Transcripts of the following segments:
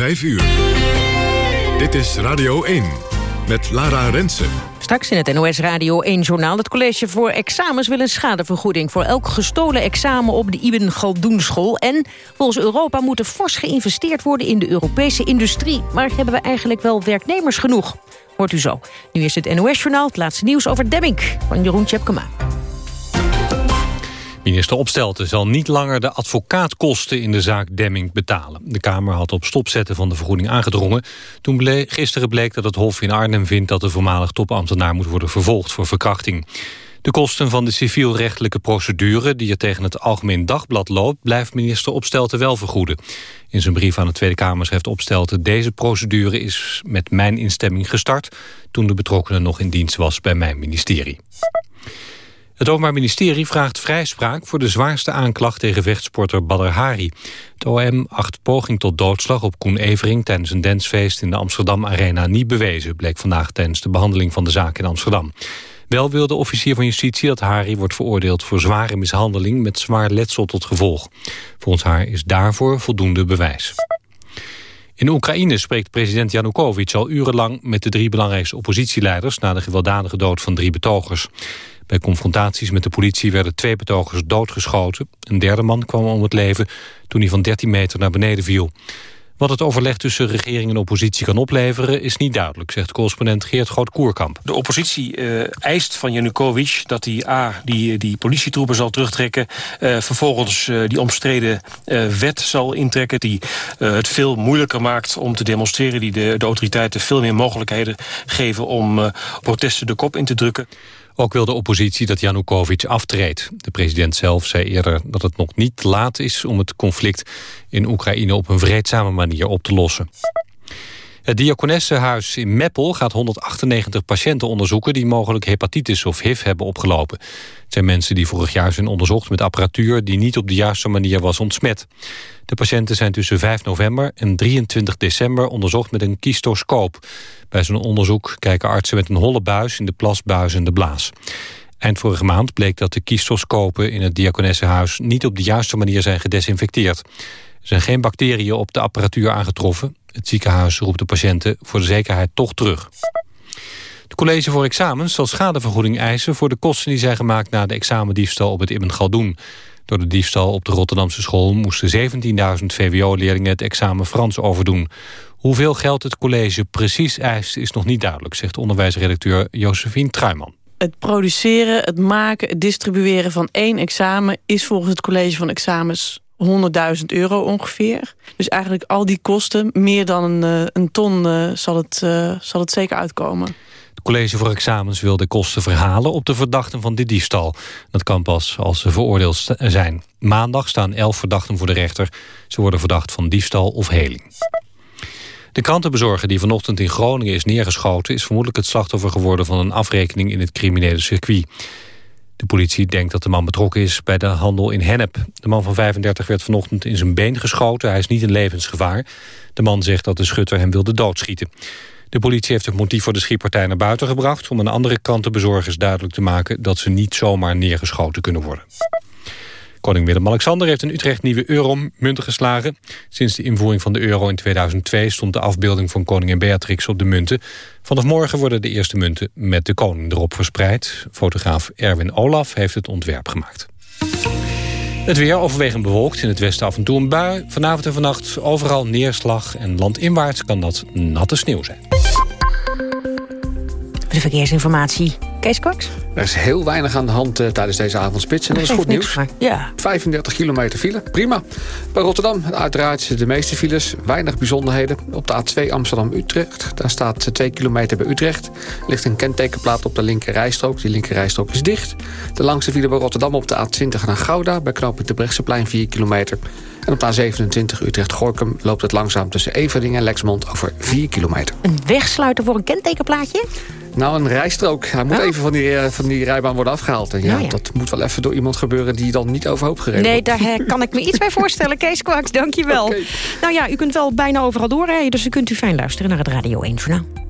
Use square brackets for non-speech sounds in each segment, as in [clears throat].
5 uur. Dit is Radio 1 met Lara Rensen. Straks in het NOS Radio 1-journaal. Het college voor examens wil een schadevergoeding... voor elk gestolen examen op de Ibn Galdoenschool. En volgens Europa moet er fors geïnvesteerd worden... in de Europese industrie. Maar hebben we eigenlijk wel werknemers genoeg? Hoort u zo. Nu is het NOS-journaal, het laatste nieuws over Demming... van Jeroen Tjepkema. Minister Opstelten zal niet langer de advocaatkosten in de zaak Demming betalen. De Kamer had op stopzetten van de vergoeding aangedrongen. Toen bleek, gisteren bleek dat het Hof in Arnhem vindt dat de voormalig topambtenaar moet worden vervolgd voor verkrachting. De kosten van de civielrechtelijke procedure die er tegen het Algemeen Dagblad loopt... blijft minister Opstelten wel vergoeden. In zijn brief aan de Tweede Kamer schrijft Opstelten... deze procedure is met mijn instemming gestart... toen de betrokkenen nog in dienst was bij mijn ministerie. Het Openbaar Ministerie vraagt vrijspraak voor de zwaarste aanklacht tegen vechtsporter Badr Hari. Het OM acht poging tot doodslag op Koen Evering tijdens een dansfeest in de Amsterdam Arena niet bewezen, bleek vandaag tijdens de behandeling van de zaak in Amsterdam. Wel wil de officier van justitie dat Hari wordt veroordeeld voor zware mishandeling met zwaar letsel tot gevolg. Volgens haar is daarvoor voldoende bewijs. In Oekraïne spreekt president Janukovic al urenlang met de drie belangrijkste oppositieleiders na de gewelddadige dood van drie betogers. Bij confrontaties met de politie werden twee betogers doodgeschoten. Een derde man kwam om het leven toen hij van 13 meter naar beneden viel. Wat het overleg tussen regering en oppositie kan opleveren is niet duidelijk, zegt correspondent Geert Groot-Koerkamp. De oppositie uh, eist van Janukovic dat hij A, die, die politietroepen zal terugtrekken, uh, vervolgens uh, die omstreden wet zal intrekken die het veel moeilijker maakt om te demonstreren, die de, de autoriteiten veel meer mogelijkheden geven om protesten de kop in te drukken. Ook wil de oppositie dat Janukovic aftreedt. De president zelf zei eerder dat het nog niet laat is... om het conflict in Oekraïne op een vreedzame manier op te lossen. Het Diakonessenhuis in Meppel gaat 198 patiënten onderzoeken... die mogelijk hepatitis of HIV hebben opgelopen. Het zijn mensen die vorig jaar zijn onderzocht met apparatuur... die niet op de juiste manier was ontsmet. De patiënten zijn tussen 5 november en 23 december onderzocht met een kistoscoop. Bij zo'n onderzoek kijken artsen met een holle buis in de plasbuis en de blaas. Eind vorige maand bleek dat de kistoscopen in het Diakonessenhuis... niet op de juiste manier zijn gedesinfecteerd. Er zijn geen bacteriën op de apparatuur aangetroffen. Het ziekenhuis roept de patiënten voor de zekerheid toch terug. Het college voor examens zal schadevergoeding eisen... voor de kosten die zijn gemaakt na de examendiefstal op het Ibn Galdoen. Door de diefstal op de Rotterdamse school... moesten 17.000 VWO-leerlingen het examen Frans overdoen. Hoeveel geld het college precies eist is nog niet duidelijk... zegt onderwijsredacteur Josephine Truiman. Het produceren, het maken, het distribueren van één examen... is volgens het college van examens 100.000 euro ongeveer. Dus eigenlijk al die kosten, meer dan een, eh, een ton, uh, zal, het, uh, zal het zeker uitkomen. Het college voor examens wil de kosten verhalen op de verdachten van dit diefstal. Dat kan pas als ze veroordeeld zijn. Maandag staan elf verdachten voor de rechter. Ze worden verdacht van diefstal of heling. De krantenbezorger die vanochtend in Groningen is neergeschoten... is vermoedelijk het slachtoffer geworden van een afrekening in het criminele circuit. De politie denkt dat de man betrokken is bij de handel in hennep. De man van 35 werd vanochtend in zijn been geschoten. Hij is niet in levensgevaar. De man zegt dat de schutter hem wilde doodschieten. De politie heeft het motief voor de schietpartij naar buiten gebracht... om aan de andere kant de bezorgers duidelijk te maken... dat ze niet zomaar neergeschoten kunnen worden. Koning Willem-Alexander heeft in Utrecht nieuwe euromunten geslagen. Sinds de invoering van de euro in 2002 stond de afbeelding van koningin Beatrix op de munten. Vanaf morgen worden de eerste munten met de koning erop verspreid. Fotograaf Erwin Olaf heeft het ontwerp gemaakt. Het weer overwegend bewolkt, in het westen af en toe een bui. Vanavond en vannacht overal neerslag en landinwaarts kan dat natte sneeuw zijn. De verkeersinformatie Kees Kwaks? Er is heel weinig aan de hand uh, tijdens deze avondspits. En dat, is goed nieuws. Ja. 35 kilometer file, prima. Bij Rotterdam uiteraard de meeste files. Weinig bijzonderheden. Op de A2 Amsterdam-Utrecht. Daar staat 2 kilometer bij Utrecht. ligt een kentekenplaat op de linker rijstrook. Die linker rijstrook is dicht. De langste file bij Rotterdam op de A20 naar Gouda. Bij knooppunt de Brechtseplein 4 kilometer. En op de A27 Utrecht-Gorkum loopt het langzaam tussen Everdingen en Lexmond over 4 kilometer. Een wegsluiten voor een kentekenplaatje? Nou, een rijstrook. Hij moet oh. even van die, eh, van die rijbaan worden afgehaald. En ja, nou ja, dat moet wel even door iemand gebeuren die dan niet overhoop gereden Nee, daar kan ik me iets bij voorstellen. [laughs] Kees Kwaks, dankjewel. Okay. Nou ja, u kunt wel bijna overal doorrijden, dus u kunt u fijn luisteren naar het Radio 1 Journaal.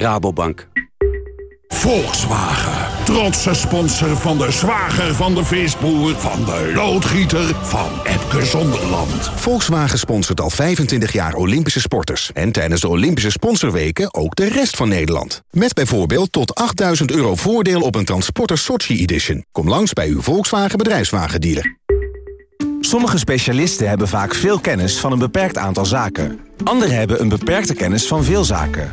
Rabobank. Volkswagen. Trotse sponsor van de zwager van de visboer, van de loodgieter, van Epke Zonderland. Volkswagen sponsort al 25 jaar Olympische sporters. En tijdens de Olympische sponsorweken ook de rest van Nederland. Met bijvoorbeeld tot 8000 euro voordeel op een Transporter Sochi Edition. Kom langs bij uw Volkswagen bedrijfswagendealer. Sommige specialisten hebben vaak veel kennis van een beperkt aantal zaken. Anderen hebben een beperkte kennis van veel zaken.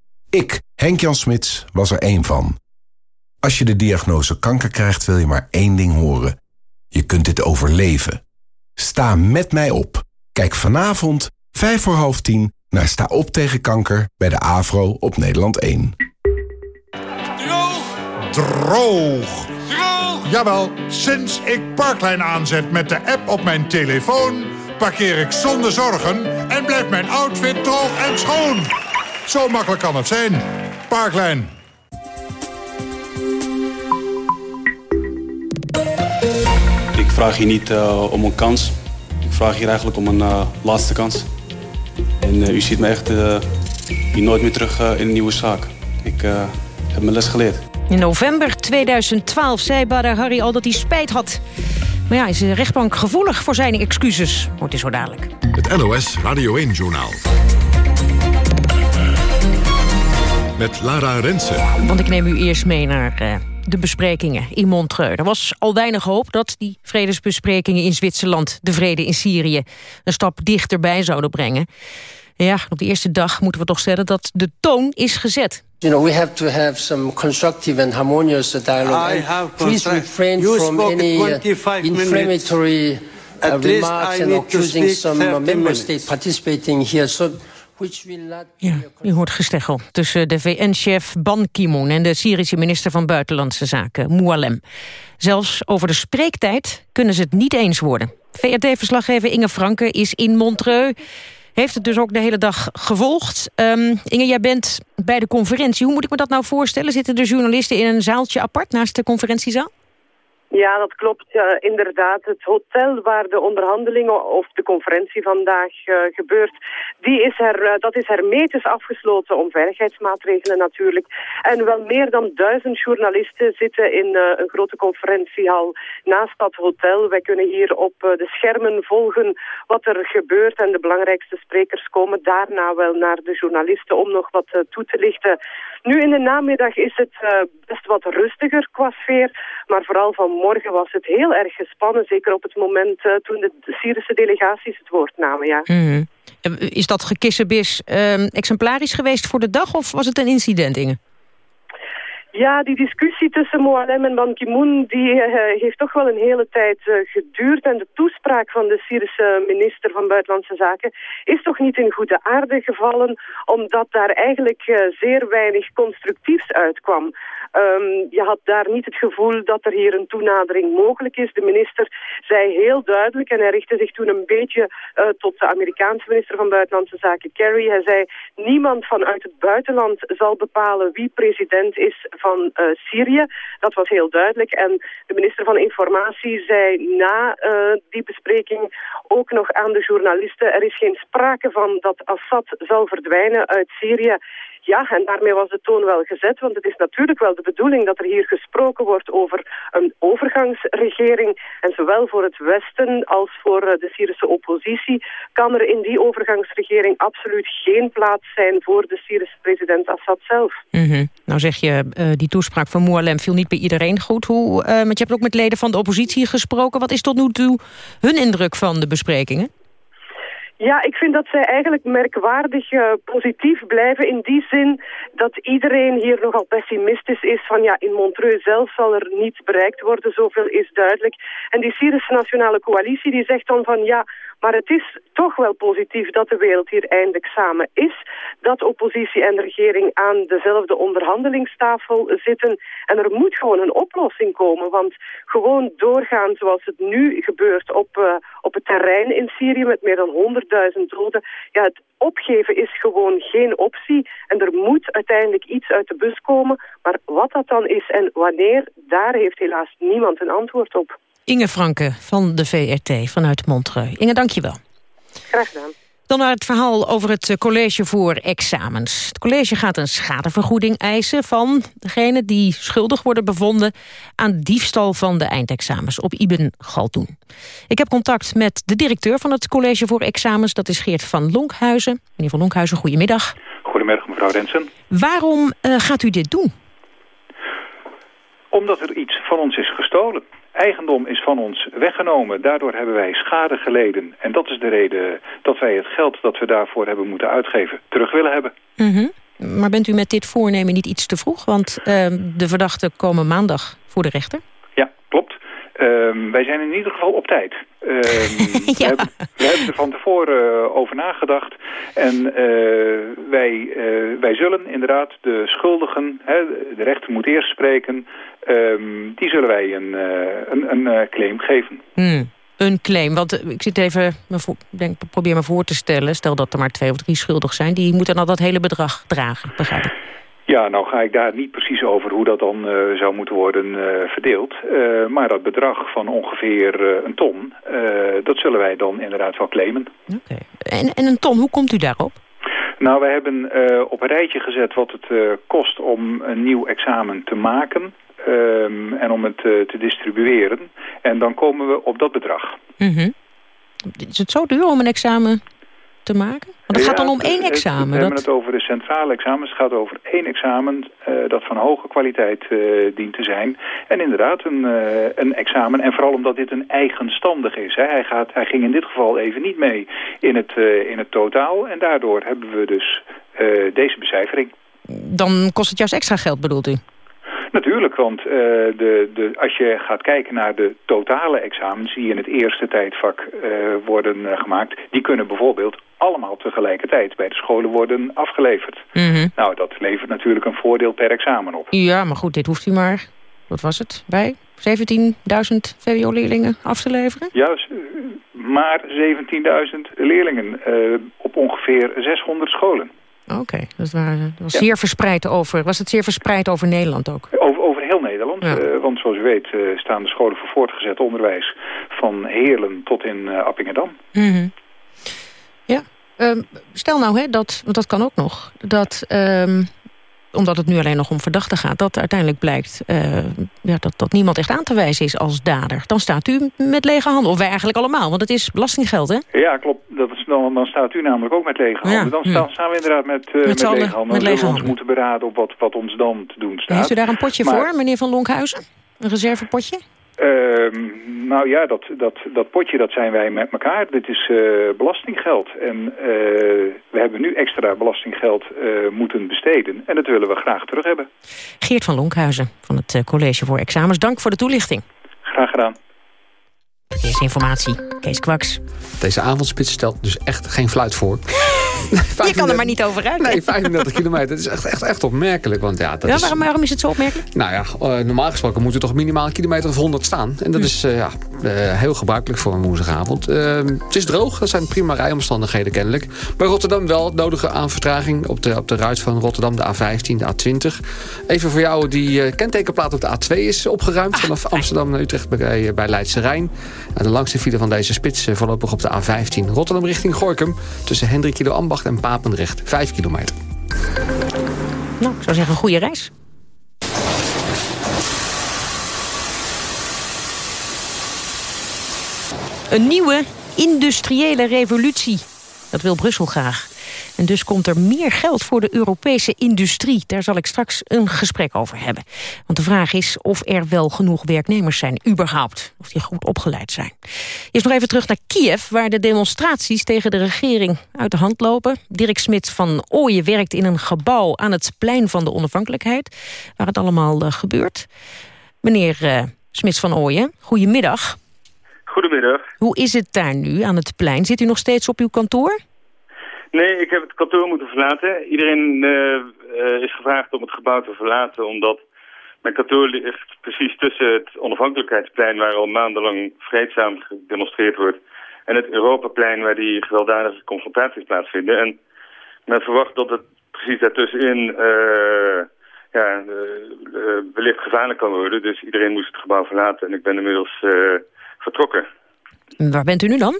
Ik, Henk-Jan Smits, was er één van. Als je de diagnose kanker krijgt, wil je maar één ding horen. Je kunt dit overleven. Sta met mij op. Kijk vanavond, 5 voor half 10, naar Sta op tegen kanker bij de AVRO op Nederland 1. Droog! Droog! Droog! Jawel, sinds ik Parklijn aanzet met de app op mijn telefoon... parkeer ik zonder zorgen en blijft mijn outfit droog en schoon. Zo makkelijk kan het zijn. Parklijn. Ik vraag hier niet uh, om een kans. Ik vraag hier eigenlijk om een uh, laatste kans. En uh, u ziet me echt hier nooit meer terug in een nieuwe zaak. Ik heb mijn les geleerd. In november 2012 zei Badr Harry al dat hij spijt had. Maar ja, is de rechtbank gevoelig voor zijn excuses? Wordt hij zo dadelijk. Het NOS Radio 1-journaal met Lara Rensen. Want ik neem u eerst mee naar uh, de besprekingen in Montreux. Er was al weinig hoop dat die vredesbesprekingen in Zwitserland... de vrede in Syrië een stap dichterbij zouden brengen. Ja, op de eerste dag moeten we toch stellen dat de toon is gezet. You know, we have to have some constructive and harmonious dialogue. I have Please refrain you from any uh, inflammatory uh, remarks and accusing some member state participating here. So ja, u hoort gesteggel tussen de VN-chef Ban Ki-moon... en de Syrische minister van Buitenlandse Zaken, Moualem. Zelfs over de spreektijd kunnen ze het niet eens worden. VRT-verslaggever Inge Franke is in Montreux. Heeft het dus ook de hele dag gevolgd. Um, Inge, jij bent bij de conferentie. Hoe moet ik me dat nou voorstellen? Zitten de journalisten in een zaaltje apart naast de conferentiezaal? Ja, dat klopt. Inderdaad. Het hotel waar de onderhandelingen of de conferentie vandaag uh, gebeurt, die is er, uh, dat is hermetisch afgesloten om veiligheidsmaatregelen natuurlijk. En wel meer dan duizend journalisten zitten in uh, een grote conferentiehal naast dat hotel. Wij kunnen hier op de schermen volgen wat er gebeurt en de belangrijkste sprekers komen daarna wel naar de journalisten om nog wat toe te lichten. Nu in de namiddag is het best wat rustiger qua sfeer, maar vooral van morgen was het heel erg gespannen. Zeker op het moment uh, toen de Syrische delegaties het woord namen. Ja. Mm Is dat gekissenbis uh, exemplarisch geweest voor de dag of was het een incident, Inge? Ja, die discussie tussen Moalem en Ban Ki-moon die uh, heeft toch wel een hele tijd uh, geduurd. En de toespraak van de Syrische minister van Buitenlandse Zaken is toch niet in goede aarde gevallen, omdat daar eigenlijk uh, zeer weinig constructiefs uitkwam. Um, je had daar niet het gevoel dat er hier een toenadering mogelijk is. De minister zei heel duidelijk, en hij richtte zich toen een beetje uh, tot de Amerikaanse minister van Buitenlandse Zaken, Kerry. Hij zei, niemand vanuit het buitenland zal bepalen wie president is van uh, Syrië. Dat was heel duidelijk. En de minister van Informatie zei na uh, die bespreking ook nog aan de journalisten, er is geen sprake van dat Assad zal verdwijnen uit Syrië. Ja, en daarmee was de toon wel gezet, want het is natuurlijk wel de bedoeling dat er hier gesproken wordt over een overgangsregering. En zowel voor het Westen als voor eh, de Syrische oppositie kan er in die overgangsregering absoluut geen plaats zijn voor de Syrische president Assad zelf. Mm Nou zeg je, uh, die toespraak van Moalem viel niet bij iedereen goed. Hoe, want je hebt ook met leden van de oppositie gesproken. Wat is tot nu toe hun indruk van de besprekingen? Ja, ik vind dat zij eigenlijk merkwaardig uh, positief blijven in die zin dat iedereen hier nogal pessimistisch is van ja, in Montreux zelf zal er niet bereikt worden, zoveel is duidelijk. En die Syrische Nationale Coalitie die zegt dan van ja, maar het is toch wel positief dat de wereld hier eindelijk samen is. Dat oppositie en regering aan dezelfde onderhandelingstafel zitten. En er moet gewoon een oplossing komen. Want gewoon doorgaan zoals het nu gebeurt op, uh, op het terrein in Syrië met meer dan 100.000 doden. Ja, het opgeven is gewoon geen optie. En er moet uiteindelijk iets uit de bus komen. Maar wat dat dan is en wanneer, daar heeft helaas niemand een antwoord op. Inge Franke van de VRT vanuit Montreux. Inge, dank je wel. Graag gedaan. Dan naar het verhaal over het eh, college voor examens. Het college gaat een schadevergoeding eisen van degenen die schuldig worden bevonden aan diefstal van de eindexamens op Ibn Galdoen. Ik heb contact met de directeur van het college voor examens, dat is Geert van Lonkhuizen. Meneer van Lonkhuizen, goedemiddag. Goedemiddag mevrouw Rensen. Waarom uh, gaat u dit doen? Omdat er iets van ons is gestolen eigendom is van ons weggenomen. Daardoor hebben wij schade geleden. En dat is de reden dat wij het geld dat we daarvoor hebben moeten uitgeven terug willen hebben. Mm Maar bent u met dit voornemen niet iets te vroeg? Want uh, de verdachten komen maandag voor de rechter. Uh, wij zijn in ieder geval op tijd. [laughs] Ja. we, hebben, we, hebben, er van tevoren uh, over nagedacht. En uh, wij, wij zullen inderdaad de schuldigen, hè, de rechter moet eerst spreken... Um, die zullen wij een, een, een claim geven. Hmm. Een claim, want ik zit even, denk, probeer me voor te stellen... stel dat er maar twee of drie schuldig zijn... die moeten dan dat hele bedrag dragen, begrijp ik. Ja, nou ga ik daar niet precies over hoe dat dan uh, zou moeten worden uh, verdeeld. Uh, maar dat bedrag van ongeveer een ton, dat zullen wij dan inderdaad wel claimen. Oké. Okay. En, en een ton, hoe komt u daarop? Nou, wij hebben op een rijtje gezet wat het kost om een nieuw examen te maken. Um, en om het te distribueren. En dan komen we op dat bedrag. Mm -hmm. Is het zo duur om een examen te maken? Want het gaat dan om één examen. We hebben het over de centrale examens. Het gaat over één examen uh, dat van hoge kwaliteit uh, dient te zijn. En inderdaad een, uh, een examen. En vooral omdat dit een eigenstandig is. Hè. Hij, gaat, hij ging in dit geval even niet mee in het, in het totaal. En daardoor hebben we dus deze becijfering. Dan kost het juist extra geld, bedoelt u? Natuurlijk, want uh, de, de, als je gaat kijken naar de totale examens die in het eerste tijdvak uh, worden uh, gemaakt, die kunnen bijvoorbeeld allemaal tegelijkertijd bij de scholen worden afgeleverd. Mm -hmm. Nou, dat levert natuurlijk een voordeel per examen op. Ja, maar goed, dit hoeft u maar, wat was het, bij 17.000 VWO-leerlingen af te leveren? Ja, maar 17.000 leerlingen op ongeveer 600 scholen. Oké, okay. dat, was ja. zeer verspreid over. Was het zeer verspreid over Nederland ook? Over, over heel Nederland. Ja. Uh, want zoals u weet uh, staan de scholen voor voortgezet onderwijs van Heerlen tot in uh, Appingedam. Mm -hmm. Ja, um, stel nou, hè, dat, want dat kan ook nog, dat um, omdat het nu alleen nog om verdachten gaat... dat uiteindelijk blijkt uh, ja, dat, dat niemand echt aan te wijzen is als dader. Dan staat u met lege handen. Of wij eigenlijk allemaal, want het is belastinggeld, hè? Ja, klopt. Dat is, dan, dan staat u namelijk ook met lege handen. Ja. Dan staan, staan, we inderdaad met, uh, met, met lege handen. Met lege we ons moeten beraden op wat, wat ons dan te doen staat. Heeft u daar een potje maar, voor, meneer Van Lonkhuizen? Een reservepotje? Uh, nou ja, dat, dat, dat potje dat zijn wij met elkaar. Dit is uh, belastinggeld. En uh, we hebben nu extra belastinggeld uh, moeten besteden. En dat willen we graag terug hebben. Geert van Lonkhuizen van het College voor Examens. Dank voor de toelichting. Graag gedaan. Verkeersinformatie, Kees Kwaks. Deze avondspits stelt dus echt geen fluit voor. [laughs] Je kan er maar niet over uit. Nee, 35 kilometer. Dat is echt, echt, echt opmerkelijk. Want ja, dat ja, is... waarom, waarom is het zo opmerkelijk? Nou ja, uh, normaal gesproken moet er toch minimaal een kilometer of 100 staan. En dat hm. is uh, ja, uh, heel gebruikelijk voor een woensdagavond. het is droog, dat zijn prima rijomstandigheden kennelijk. Bij Rotterdam wel het nodige aan vertraging op de, op de ruit van Rotterdam, de A15, de A20. Even voor jou, die kentekenplaat op de A2 is opgeruimd... Ah, vanaf Amsterdam naar Utrecht bij, bij Leidse Rijn. De langste file van deze spits voorlopig op de A15 Rotterdam richting Gorkum... tussen Hendrik Ambacht en Papendrecht, 5 kilometer. Nou, ik zou zeggen, goede reis. Een nieuwe industriële revolutie. Dat wil Brussel graag. En dus komt er meer geld voor de Europese industrie. Daar zal ik straks een gesprek over hebben. Want de vraag is of er wel genoeg werknemers zijn, überhaupt. Of die goed opgeleid zijn. Eerst nog even terug naar Kiev, waar de demonstraties tegen de regering uit de hand lopen. Dirk Smit van Ooyen werkt in een gebouw aan het plein van de onafhankelijkheid. Waar het allemaal uh, gebeurt. Meneer uh, Smits van Ooyen, goedemiddag. Goedemiddag. Hoe is het daar nu aan het plein? Zit u nog steeds op uw kantoor? Nee, ik heb het kantoor moeten verlaten. Iedereen uh, is gevraagd om het gebouw te verlaten... omdat mijn kantoor ligt precies tussen het onafhankelijkheidsplein... waar al maandenlang vreedzaam gedemonstreerd wordt... en het Europaplein waar die gewelddadige confrontaties plaatsvinden. En men verwacht dat het precies daartussenin... Uh, ja, wellicht gevaarlijk kan worden. Dus iedereen moest het gebouw verlaten en ik ben inmiddels vertrokken. Waar bent u nu dan?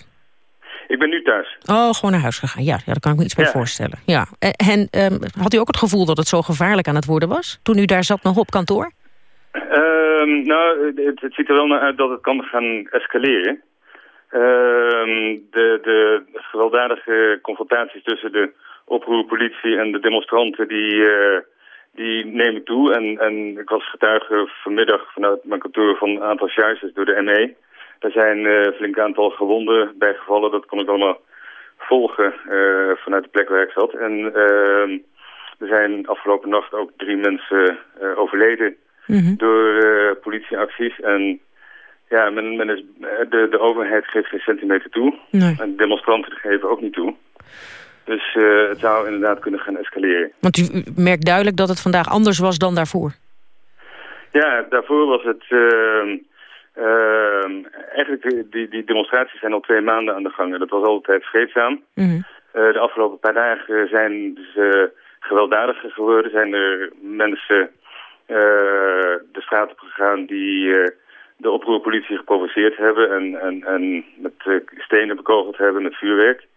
Ik ben nu thuis. Oh, gewoon naar huis gegaan. Ja, ja daar kan ik me iets bij voorstellen. Ja. En um, had u ook het gevoel dat het zo gevaarlijk aan het worden was? Toen u daar zat nog op kantoor? Um, nou, het, het, ziet er wel naar uit dat het kan gaan escaleren. Um, de, de gewelddadige confrontaties tussen de oproerpolitie en de demonstranten... die, uh, die nemen toe. En, en ik was getuige vanmiddag vanuit mijn kantoor van een aantal charges door de ME... Er zijn uh, flink aantal gewonden bijgevallen. Dat kon ik allemaal volgen uh, vanuit de plek waar ik zat. En uh, er zijn afgelopen nacht ook drie mensen uh, overleden mm -hmm. door politieacties. En ja, men, men is, de, de overheid geeft geen centimeter toe. Nee. En demonstranten geven ook niet toe. Dus het zou inderdaad kunnen gaan escaleren. Want u, u merkt duidelijk dat het vandaag anders was dan daarvoor. Ja, daarvoor was het... Uh, uh, eigenlijk, die, die demonstraties zijn al twee maanden aan de gang. En dat was altijd vreedzaam. Mm -hmm. uh, de afgelopen paar dagen zijn ze gewelddadiger geworden. Zijn er mensen uh, de straat op gegaan die de oproerpolitie geprovoceerd hebben. En, en, en met stenen bekogeld hebben, met vuurwerk.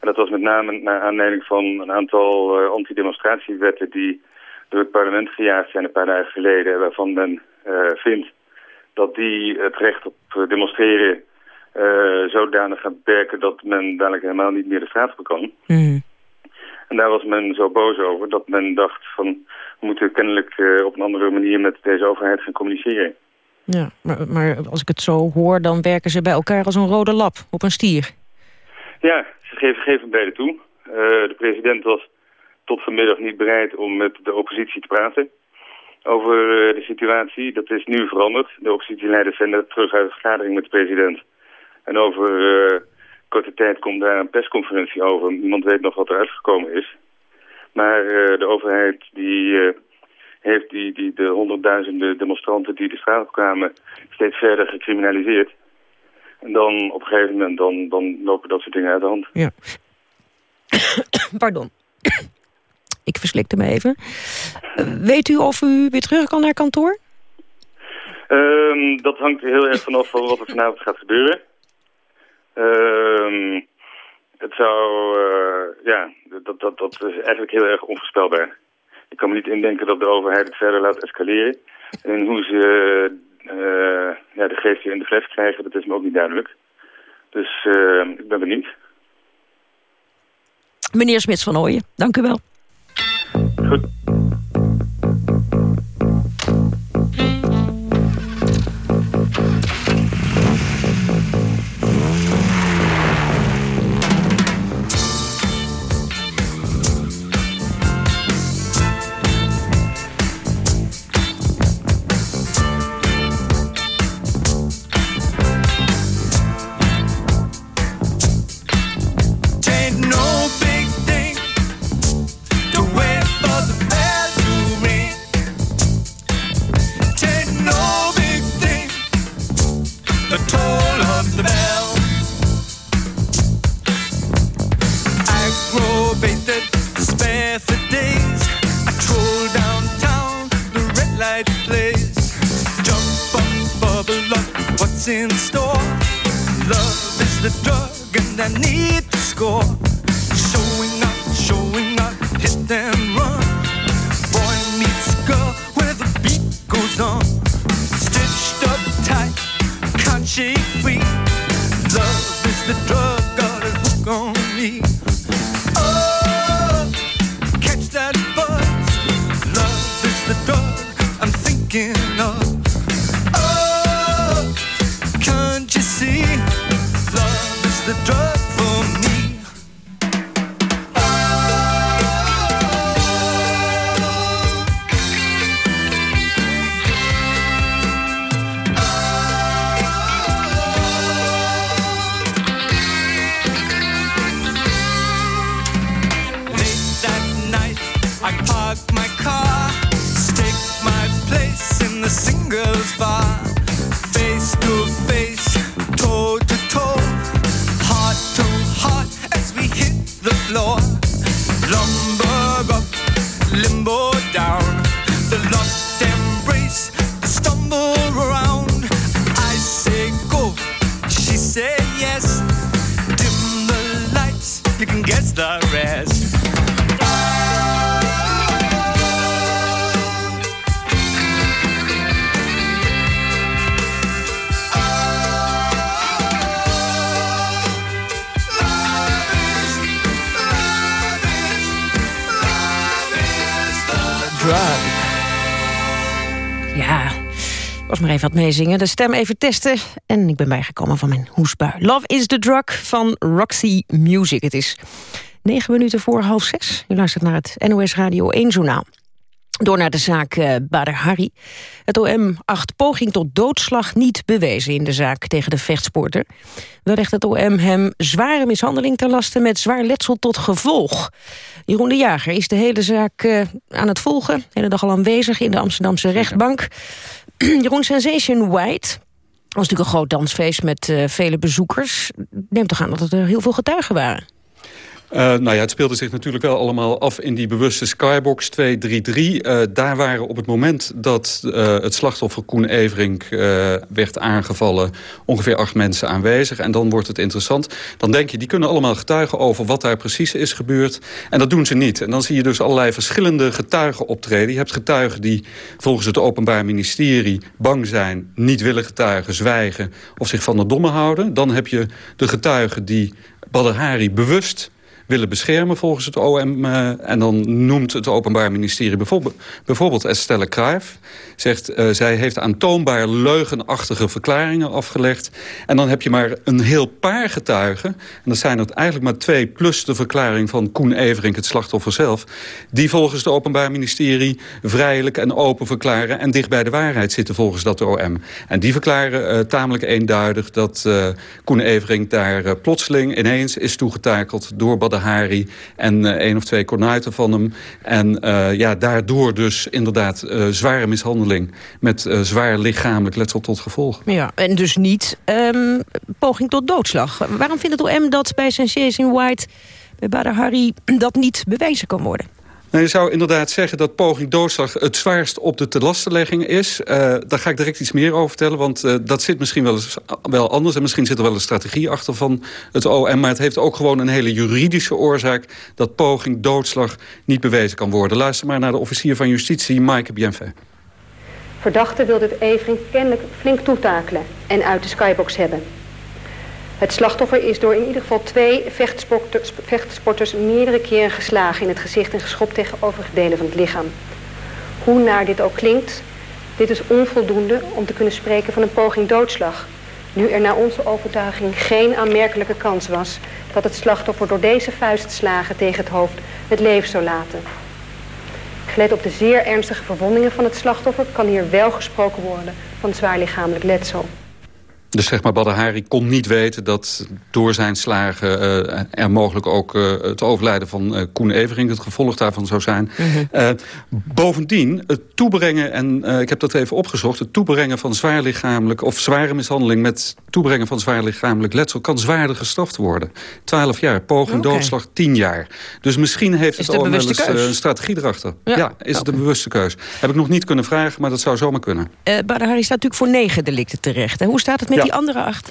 En dat was met name naar aanleiding van een aantal antidemonstratiewetten die door het parlement gejaagd zijn een paar dagen geleden. Waarvan men vindt dat die het recht op demonstreren uh, zodanig gaat beperken dat men dadelijk helemaal niet meer de straat op kan. Mm. En daar was men zo boos over dat men dacht van we moeten kennelijk uh, op een andere manier met deze overheid gaan communiceren. Ja, maar, maar als ik het zo hoor, dan werken ze bij elkaar als een rode lap op een stier. Ja, ze geven, geven beide toe. Uh, de president was tot vanmiddag niet bereid om met de oppositie te praten over de situatie. Dat is nu veranderd. De oppositieleiders zijn er terug uit de vergadering met de president. En over uh, korte tijd komt daar een persconferentie over. Niemand weet nog wat er uitgekomen is. Maar uh, de overheid die, heeft die, die, de honderdduizenden demonstranten die de straat op kwamen steeds verder gecriminaliseerd. En dan op een gegeven moment dan, dan lopen dat soort dingen uit de hand. Ja. [coughs] Pardon. Ik verslikte me even. Weet u of u weer terug kan naar kantoor? Um, dat hangt heel erg vanaf van wat er vanavond gaat gebeuren. Um, het zou, uh, ja, dat, dat, dat is eigenlijk heel erg onvoorspelbaar. Ik kan me niet indenken dat de overheid het verder laat escaleren. En hoe ze uh, ja, de geest weer in de fles krijgen, dat is me ook niet duidelijk. Dus uh, ik ben benieuwd. Meneer Smits van Ooyen, dank u wel. could maar even wat meezingen. De stem even testen. En ik ben bijgekomen van mijn hoesbui. Love is the Drug van Roxy Music. Het is negen minuten voor half zes. U luistert naar het NOS Radio 1 journaal. Door naar de zaak uh, Bader Hari. Het OM acht poging tot doodslag niet bewezen in de zaak tegen de vechtsporter. Wel legt het OM hem zware mishandeling ten laste met zwaar letsel tot gevolg. Jeroen de Jager is de hele zaak uh, aan het volgen. De hele dag al aanwezig in de Amsterdamse rechtbank. [clears throat] Jeroen Sensation White was natuurlijk een groot dansfeest met uh, vele bezoekers. Neemt toch aan dat er heel veel getuigen waren? Uh, nou ja, het speelde zich natuurlijk wel allemaal af in die bewuste Skybox 233. Uh, daar waren op het moment dat uh, het slachtoffer Koen Everink werd aangevallen... ongeveer acht mensen aanwezig. En dan wordt het interessant. Dan denk je, die kunnen allemaal getuigen over wat daar precies is gebeurd. En dat doen ze niet. En dan zie je dus allerlei verschillende getuigen optreden. Je hebt getuigen die volgens het Openbaar Ministerie bang zijn... niet willen getuigen, zwijgen of zich van de domme houden. Dan heb je de getuigen die Badr Hari bewust willen beschermen volgens het OM. Uh, en dan noemt het Openbaar Ministerie bijvoorbeeld, bijvoorbeeld Estelle Kruijf. Zegt, uh, zij heeft aantoonbaar leugenachtige verklaringen afgelegd. En dan heb je maar een heel paar getuigen. En dat zijn er eigenlijk maar twee... plus de verklaring van Koen Everink, het slachtoffer zelf... die volgens het Openbaar Ministerie vrijelijk en open verklaren... en dicht bij de waarheid zitten volgens dat OM. En die verklaren uh, tamelijk eenduidig dat Koen Everink daar plotseling ineens is toegetakeld... door Badr Hari en uh, één of twee kornuiten van hem. En uh, ja, daardoor dus inderdaad uh, zware mishandeling... met zwaar lichamelijk letsel tot gevolg. Ja, en dus niet um, poging tot doodslag. Waarom vindt het OM dat bij Sensation White, bij Badr Hari... dat niet bewijzen kan worden? Nou, je zou inderdaad zeggen dat poging doodslag het zwaarst op de telastenlegging is. Uh, daar ga ik direct iets meer over vertellen, want uh, dat zit misschien wel, eens, wel anders. En misschien zit er wel een strategie achter van het OM. Maar het heeft ook gewoon een hele juridische oorzaak... dat poging doodslag niet bewezen kan worden. Luister maar naar de officier van justitie, Maaike Bienfait. Verdachte wilde het Everink kennelijk flink toetakelen en uit de skybox hebben. Het slachtoffer is door in ieder geval twee vechtsporters, meerdere keren geslagen in het gezicht en geschopt tegen overige delen van het lichaam. Hoe naar dit ook klinkt, dit is onvoldoende om te kunnen spreken van een poging doodslag. Nu er naar onze overtuiging geen aanmerkelijke kans was dat het slachtoffer door deze vuistslagen tegen het hoofd het leven zou laten. Gelet op de zeer ernstige verwondingen van het slachtoffer kan hier wel gesproken worden van zwaar lichamelijk letsel. Dus zeg maar, Badr Hari kon niet weten dat door zijn slagen uh, er mogelijk ook uh, het overlijden van uh, Koen Evering het gevolg daarvan zou zijn. -hmm. bovendien, het toebrengen, en ik heb dat even opgezocht, het toebrengen van zwaar lichamelijk of zware mishandeling met toebrengen van zwaar lichamelijk letsel kan zwaarder gestraft worden. 12 jaar, poging, okay. doodslag 10 jaar. Dus misschien heeft is het al wel eens keus? een strategie erachter. Ja, ja is okay. het een bewuste keus. Heb ik nog niet kunnen vragen, maar dat zou zomaar kunnen. Uh, Badr Hari staat natuurlijk voor negen delicten terecht. Hè? Hoe staat het met Die andere acht?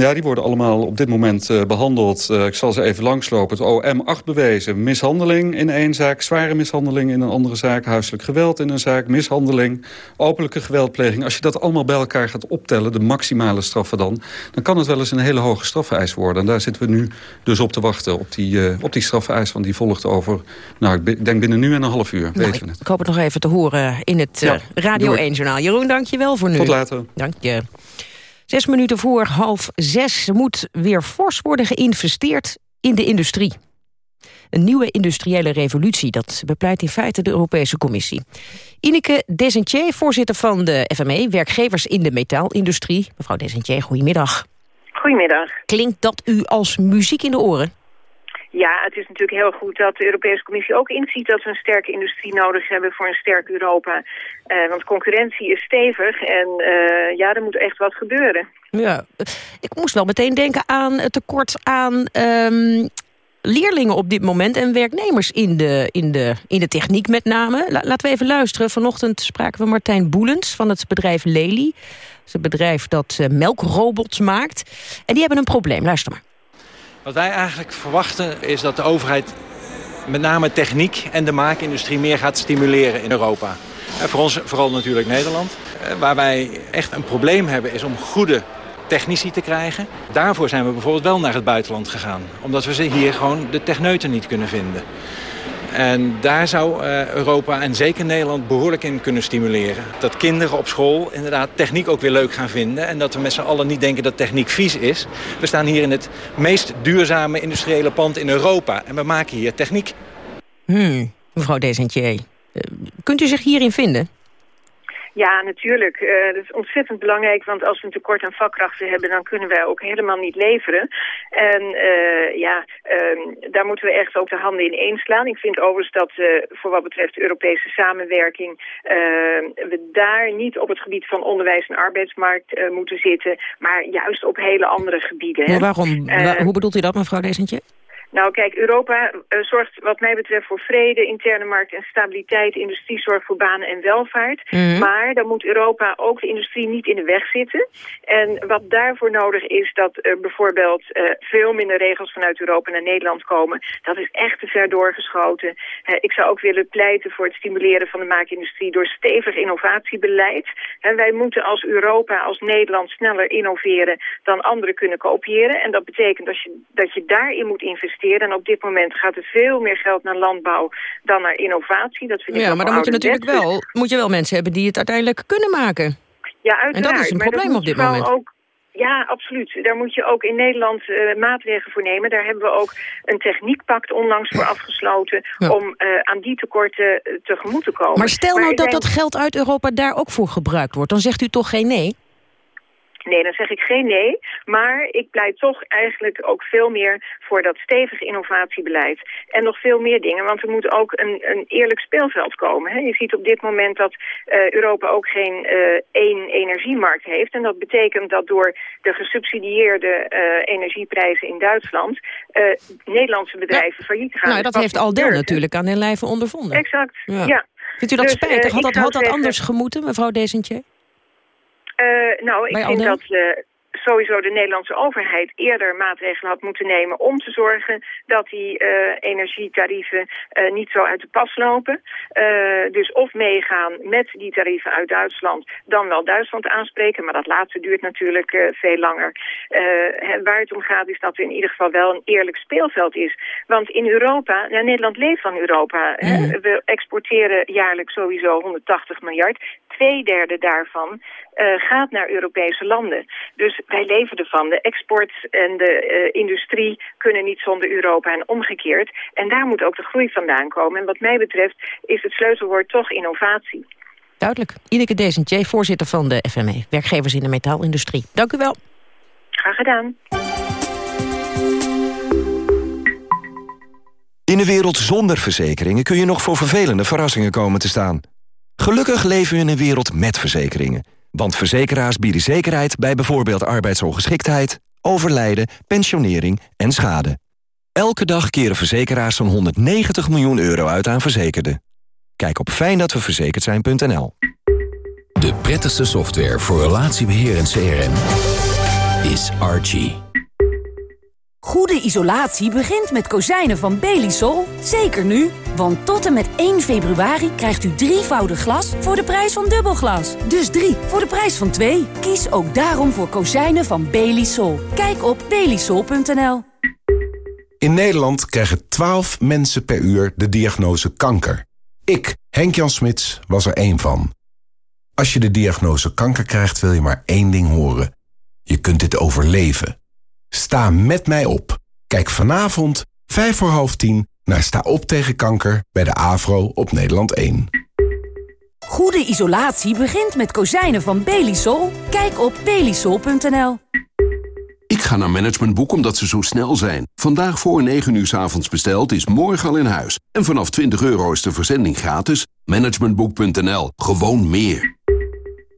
Ja, die worden allemaal op dit moment uh, behandeld. Uh, ik zal ze even langslopen. Het OM 8 bewezen. Mishandeling in één zaak, zware mishandeling in een andere zaak... huiselijk geweld in een zaak, mishandeling, openlijke geweldpleging. Als je dat allemaal bij elkaar gaat optellen, de maximale straffen dan... dan kan het wel eens een hele hoge strafeis worden. En daar zitten we nu dus op te wachten, op die, uh, op die strafeis. Want die volgt over, nou, ik denk binnen nu en een half uur, nou, weten we het. Ik hoop het nog even te horen in het ja, Radio 1-journaal. Jeroen, dank je wel voor nu. Tot later. Dank je. Zes minuten voor half zes moet weer fors worden geïnvesteerd in de industrie. Een nieuwe industriële revolutie, dat bepleit in feite de Europese Commissie. Ineke Desentier, voorzitter van de FME, werkgevers in de metaalindustrie. Mevrouw Desentier, goedemiddag. Goedemiddag. Klinkt dat u als muziek in de oren? Ja, het is natuurlijk heel goed dat de Europese Commissie ook inziet dat we een sterke industrie nodig hebben voor een sterk Europa. Uh, want concurrentie is stevig en uh, ja, er moet echt wat gebeuren. Ja, ik moest wel meteen denken aan het tekort aan um, leerlingen op dit moment en werknemers in de, in de, in de techniek met name. La, laten we even luisteren. Vanochtend spraken we Martijn Boelens van het bedrijf Lely. Het bedrijf dat uh, melkrobots maakt. En die hebben een probleem. Luister maar. Wat wij eigenlijk verwachten is dat de overheid met name techniek en de maakindustrie meer gaat stimuleren in Europa. En voor ons vooral natuurlijk Nederland. Eh, waar wij echt een probleem hebben is om goede technici te krijgen. Daarvoor zijn we bijvoorbeeld wel naar het buitenland gegaan. Omdat we ze hier gewoon de techneuten niet kunnen vinden. En daar zou uh, Europa en zeker Nederland behoorlijk in kunnen stimuleren. Dat kinderen op school inderdaad techniek ook weer leuk gaan vinden. En dat we met z'n allen niet denken dat techniek vies is. We staan hier in het meest duurzame industriële pand in Europa. En we maken hier techniek. Hmm, mevrouw Desentier, uh, kunt u zich hierin vinden? Ja, natuurlijk. Uh, dat is ontzettend belangrijk, want als we een tekort aan vakkrachten hebben... dan kunnen wij ook helemaal niet leveren. En uh, ja, uh, daar moeten we echt ook de handen in één slaan. Ik vind overigens dat uh, voor wat betreft Europese samenwerking... we daar niet op het gebied van onderwijs en arbeidsmarkt moeten zitten... maar juist op hele andere gebieden. Maar waarom? Hoe bedoelt u dat, mevrouw Desentje? Nou kijk, Europa uh, zorgt wat mij betreft voor vrede, interne markt en stabiliteit. Industrie zorgt voor banen en welvaart. Mm. Maar dan moet Europa ook de industrie niet in de weg zitten. En wat daarvoor nodig is dat er bijvoorbeeld uh, veel minder regels vanuit Europa naar Nederland komen. Dat is echt te ver doorgeschoten. Uh, ik zou ook willen pleiten voor het stimuleren van de maakindustrie door stevig innovatiebeleid. En wij moeten als Europa, als Nederland sneller innoveren dan anderen kunnen kopiëren. En dat betekent dat je, dat je daarin moet investeren en op dit moment gaat er veel meer geld naar landbouw dan naar innovatie. Dat vind ik ja, maar dan moet je natuurlijk wel, moet je wel mensen hebben die het uiteindelijk kunnen maken. Ja, uiteraard. En dat is een probleem op dit moment. Ook, ja, absoluut. Daar moet je ook in Nederland uh, maatregelen voor nemen. Daar hebben we ook een techniekpact onlangs voor afgesloten... om uh, aan die tekorten uh, tegemoet te komen. Maar stel nou dat dat geld uit Europa daar ook voor gebruikt wordt... dan zegt u toch geen nee? Nee, dan zeg ik geen nee. Maar ik pleit toch eigenlijk ook veel meer voor dat stevige innovatiebeleid. En nog veel meer dingen, want er moet ook een, een eerlijk speelveld komen. Hè. Je ziet op dit moment dat uh, Europa ook geen uh, één energiemarkt heeft. En dat betekent dat door de gesubsidieerde uh, energieprijzen in Duitsland... Nederlandse bedrijven ja. failliet gaan. Nou, dat heeft Aldel natuurlijk aan hun lijve ondervonden. Exact, ja. ja. Vindt u dat dus, spijtig? Had dat, had dat anders gemoeten, mevrouw Desentje? Uh, nou, ik vind dat uh, sowieso de Nederlandse overheid eerder maatregelen had moeten nemen om te zorgen dat die uh, energietarieven uh, niet zo uit de pas lopen. Uh, dus of meegaan met die tarieven uit Duitsland, dan wel Duitsland aanspreken. Maar dat laatste duurt natuurlijk veel langer. waar het om gaat is dat er in ieder geval wel een eerlijk speelveld is. Want in Europa, nou, Nederland leeft van Europa. Mm. Hè? We exporteren jaarlijks sowieso 180 miljard. Tweederde daarvan gaat naar Europese landen. Dus wij leven ervan. De export en de uh, industrie kunnen niet zonder Europa en omgekeerd. En daar moet ook de groei vandaan komen. En wat mij betreft is het sleutelwoord toch innovatie. Duidelijk. Ineke Desentje, voorzitter van de FME, werkgevers in de metaalindustrie. Dank u wel. Graag gedaan. In een wereld zonder verzekeringen kun je nog voor vervelende verrassingen komen te staan. Gelukkig leven we in een wereld met verzekeringen. Want verzekeraars bieden zekerheid bij bijvoorbeeld arbeidsongeschiktheid, overlijden, pensionering en schade. Elke dag keren verzekeraars zo'n 190 miljoen euro uit aan verzekerden. Kijk op fijndatweverzekerd zijn.nl. De prettigste software voor relatiebeheer en CRM is Archie. Goede isolatie begint met kozijnen van Belisol. Zeker nu, want tot en met 1 februari krijgt u drievoudig glas voor de prijs van dubbelglas. Dus drie voor de prijs van twee. Kies ook daarom voor kozijnen van Belisol. Kijk op belisol.nl. In Nederland krijgen 12 mensen per uur de diagnose kanker. Ik, Henk-Jan Smits, was er één van. Als je de diagnose kanker krijgt, wil je maar één ding horen. Je kunt dit overleven. Sta met mij op. Kijk vanavond, 5 voor half tien, naar Sta op tegen kanker bij de AVRO op Nederland 1. Goede isolatie begint met kozijnen van Belisol. Kijk op belisol.nl. Ik ga naar Managementboek omdat ze zo snel zijn. Vandaag voor 9 uur s avonds besteld is morgen al in huis. En vanaf 20 euro is de verzending gratis. Managementboek.nl. Gewoon meer.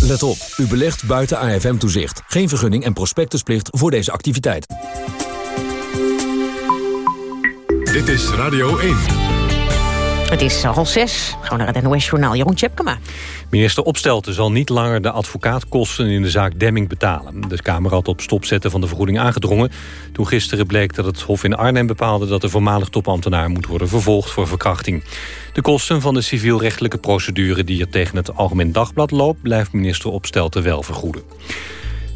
Let op, u belegt buiten AFM-toezicht. Geen vergunning en prospectusplicht voor deze activiteit. Dit is Radio 1. Het is half zes. We naar het NOS-journaal. Jeroen Tjepkema. Minister Opstelten zal niet langer de advocaatkosten in de zaak Demming betalen. De Kamer had op stopzetten van de vergoeding aangedrongen... toen gisteren bleek dat het Hof in Arnhem bepaalde... dat de voormalig topambtenaar moet worden vervolgd voor verkrachting. De kosten van de civielrechtelijke procedure die er tegen het Algemeen Dagblad loopt... blijft minister Opstelten wel vergoeden.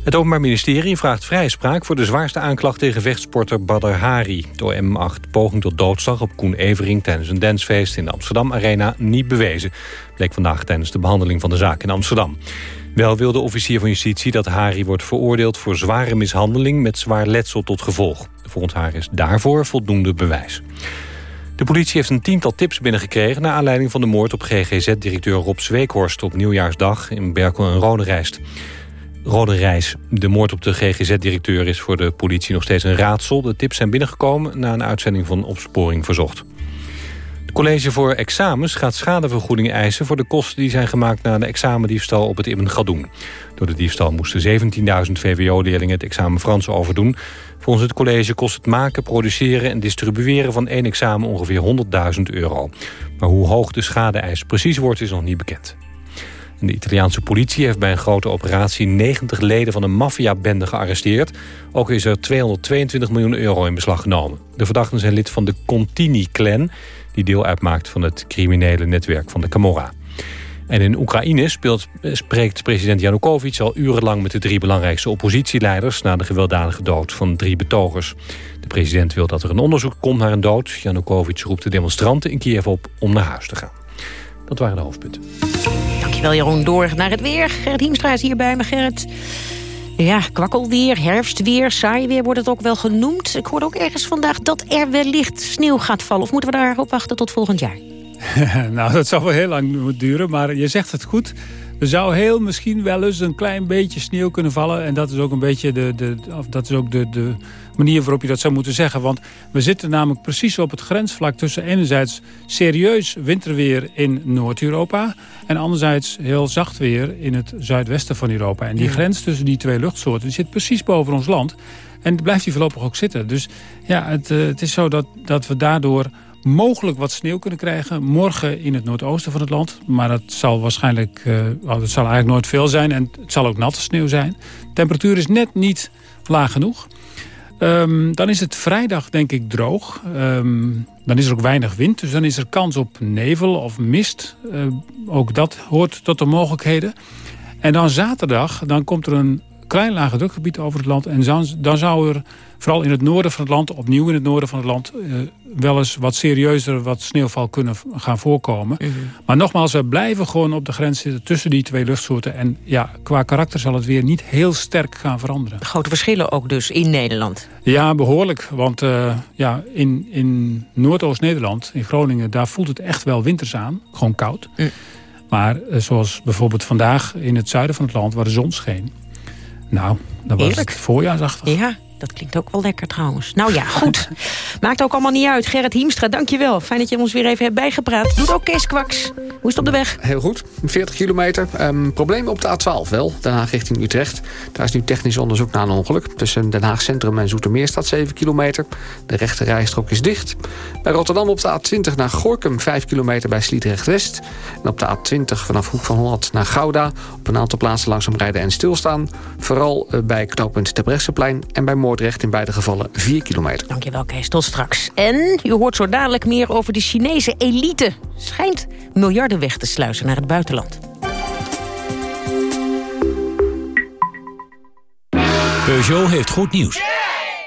Het Openbaar Ministerie vraagt vrijspraak voor de zwaarste aanklacht tegen vechtsporter Badr Hari. Door M8 poging tot doodslag op Koen Evering tijdens een dancefeest in de Amsterdam Arena niet bewezen. Bleek vandaag tijdens de behandeling van de zaak in Amsterdam. Wel wil de officier van justitie dat Hari wordt veroordeeld voor zware mishandeling met zwaar letsel tot gevolg. Volgens haar is daarvoor voldoende bewijs. De politie heeft een tiental tips binnengekregen... naar aanleiding van de moord op GGZ-directeur Rob Zweekhorst... op Nieuwjaarsdag in Berkel en Roderijst. Rode Reis. De moord op de GGZ-directeur is voor de politie nog steeds een raadsel. De tips zijn binnengekomen na een uitzending van Opsporing Verzocht. Het college voor examens gaat schadevergoeding eisen... voor de kosten die zijn gemaakt na de examendiefstal op het Ibn Galdoen. Door de diefstal moesten 17.000 VWO-leerlingen het examen Frans overdoen. Volgens het college kost het maken, produceren en distribueren van één examen ongeveer 100.000 euro. Maar hoe hoog de schade-eis precies wordt is nog niet bekend. De Italiaanse politie heeft bij een grote operatie 90 leden van een maffiabende gearresteerd. Ook is er 222 miljoen euro in beslag genomen. De verdachten zijn lid van de Contini-clan... die deel uitmaakt van het criminele netwerk van de Camorra. En in Oekraïne spreekt president Janukovic al urenlang... met de drie belangrijkste oppositieleiders... na de gewelddadige dood van drie betogers. De president wil dat er een onderzoek komt naar een dood. Janukovic roept de demonstranten in Kiev op om naar huis te gaan. Dat waren de hoofdpunten. Dankjewel Jeroen. Door naar het weer. Gerrit Hiemstra is hier bij me. Gerrit, ja, kwakkelweer, herfstweer, saaiweer wordt het ook wel genoemd. Ik hoorde ook ergens vandaag dat er wellicht sneeuw gaat vallen. Of moeten we daarop wachten tot volgend jaar? [laughs] nou, dat zal wel heel lang duren, maar je zegt het goed. Er zou heel misschien wel eens een klein beetje sneeuw kunnen vallen. En dat is ook een beetje de, de, dat is ook de, de manier waarop je dat zou moeten zeggen. Want we zitten namelijk precies op het grensvlak tussen enerzijds serieus winterweer in Noord-Europa... en anderzijds heel zacht weer in het zuidwesten van Europa. En die grens tussen die twee luchtsoorten die zit precies boven ons land. En blijft die voorlopig ook zitten. Dus ja, het, uh, het is zo dat, dat we daardoor mogelijk wat sneeuw kunnen krijgen. Morgen in het noordoosten van het land. Maar dat zal waarschijnlijk uh, dat zal eigenlijk nooit veel zijn. En het zal ook natte sneeuw zijn. De temperatuur is net niet laag genoeg. Um, dan is het vrijdag denk ik droog. Um, dan is er ook weinig wind. Dus dan is er kans op nevel of mist. Uh, ook dat hoort tot de mogelijkheden. En dan zaterdag dan komt er een klein lage drukgebied over het land. En dan, dan zou er vooral in het noorden van het land, opnieuw in het noorden van het land... Uh, wel eens wat serieuzer wat sneeuwval kunnen gaan voorkomen. Mm -hmm. Maar nogmaals, we blijven gewoon op de grens zitten tussen die twee luchtsoorten. En ja, qua karakter zal het weer niet heel sterk gaan veranderen. Grote verschillen ook dus in Nederland? Ja, behoorlijk. Want uh, ja, in, in Noordoost-Nederland, in Groningen... daar voelt het echt wel winters aan. Gewoon koud. Mm. Maar uh, zoals bijvoorbeeld vandaag in het zuiden van het land... waar de zon scheen. Nou, dat was Eerlijk. het voorjaarsachtig. Ja, Dat klinkt ook wel lekker trouwens. Nou ja, goed. [laughs] Maakt ook allemaal niet uit. Gerrit Hiemstra, dankjewel. Fijn dat je ons weer even hebt bijgepraat. Doet ook Kees Kwaks. Hoe is het op de weg? Heel goed. 40 kilometer. Um, probleem op de A12 wel. Den Haag richting Utrecht. Daar is nu technisch onderzoek naar een ongeluk. Tussen Den Haag Centrum en Zoetermeer staat 7 kilometer. De rechte rijstrook is dicht. Bij Rotterdam op de A20 naar Gorkum 5 kilometer bij Sliedrecht West. En op de A20 vanaf Hoek van Holland naar Gouda. Op een aantal plaatsen langzaam rijden en stilstaan. Vooral eh, bij knooppunt Terbrechtseplein en bij Moordrecht in beide gevallen 4 kilometer. Dankjewel Kees, tot straks. En u hoort zo dadelijk meer over de Chinese elite. Schijnt miljarden weg te sluizen naar het buitenland. Peugeot heeft goed nieuws.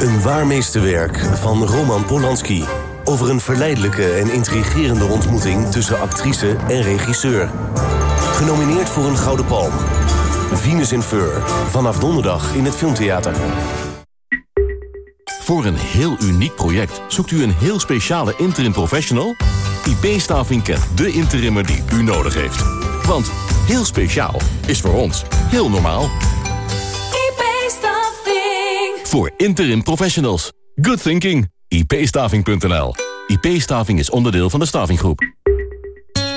Een waarmeesterwerk van Roman Polanski. Over een verleidelijke en intrigerende ontmoeting tussen actrice en regisseur. Genomineerd voor een Gouden Palm. Venus in Fur. Vanaf donderdag in het Filmtheater. Voor een heel uniek project zoekt u een heel speciale interim professional? IP-staving kent de interimmer die u nodig heeft. Want heel speciaal is voor ons heel normaal. Voor interim professionals. Good thinking. ipstaving.nl IP-staving is onderdeel van de Stavinggroep.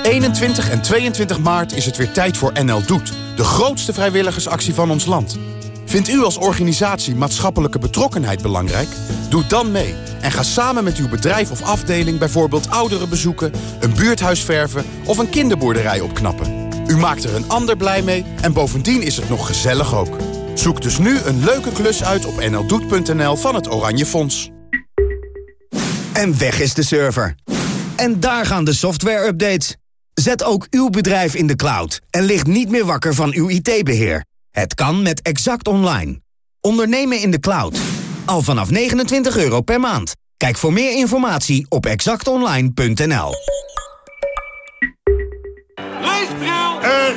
21 en 22 maart is het weer tijd voor NL Doet. De grootste vrijwilligersactie van ons land. Vindt u als organisatie maatschappelijke betrokkenheid belangrijk? Doe dan mee en ga samen met uw bedrijf of afdeling bijvoorbeeld ouderen bezoeken, een buurthuis verven of een kinderboerderij opknappen. U maakt er een ander blij mee en bovendien is het nog gezellig ook. Zoek dus nu een leuke klus uit op nldoet.nl van het Oranje Fonds. En weg is de server. En daar gaan de software-updates. Zet ook uw bedrijf in de cloud en ligt niet meer wakker van uw IT-beheer. Het kan met Exact Online. Ondernemen in de cloud. Al vanaf 29 euro per maand. Kijk voor meer informatie op exactonline.nl.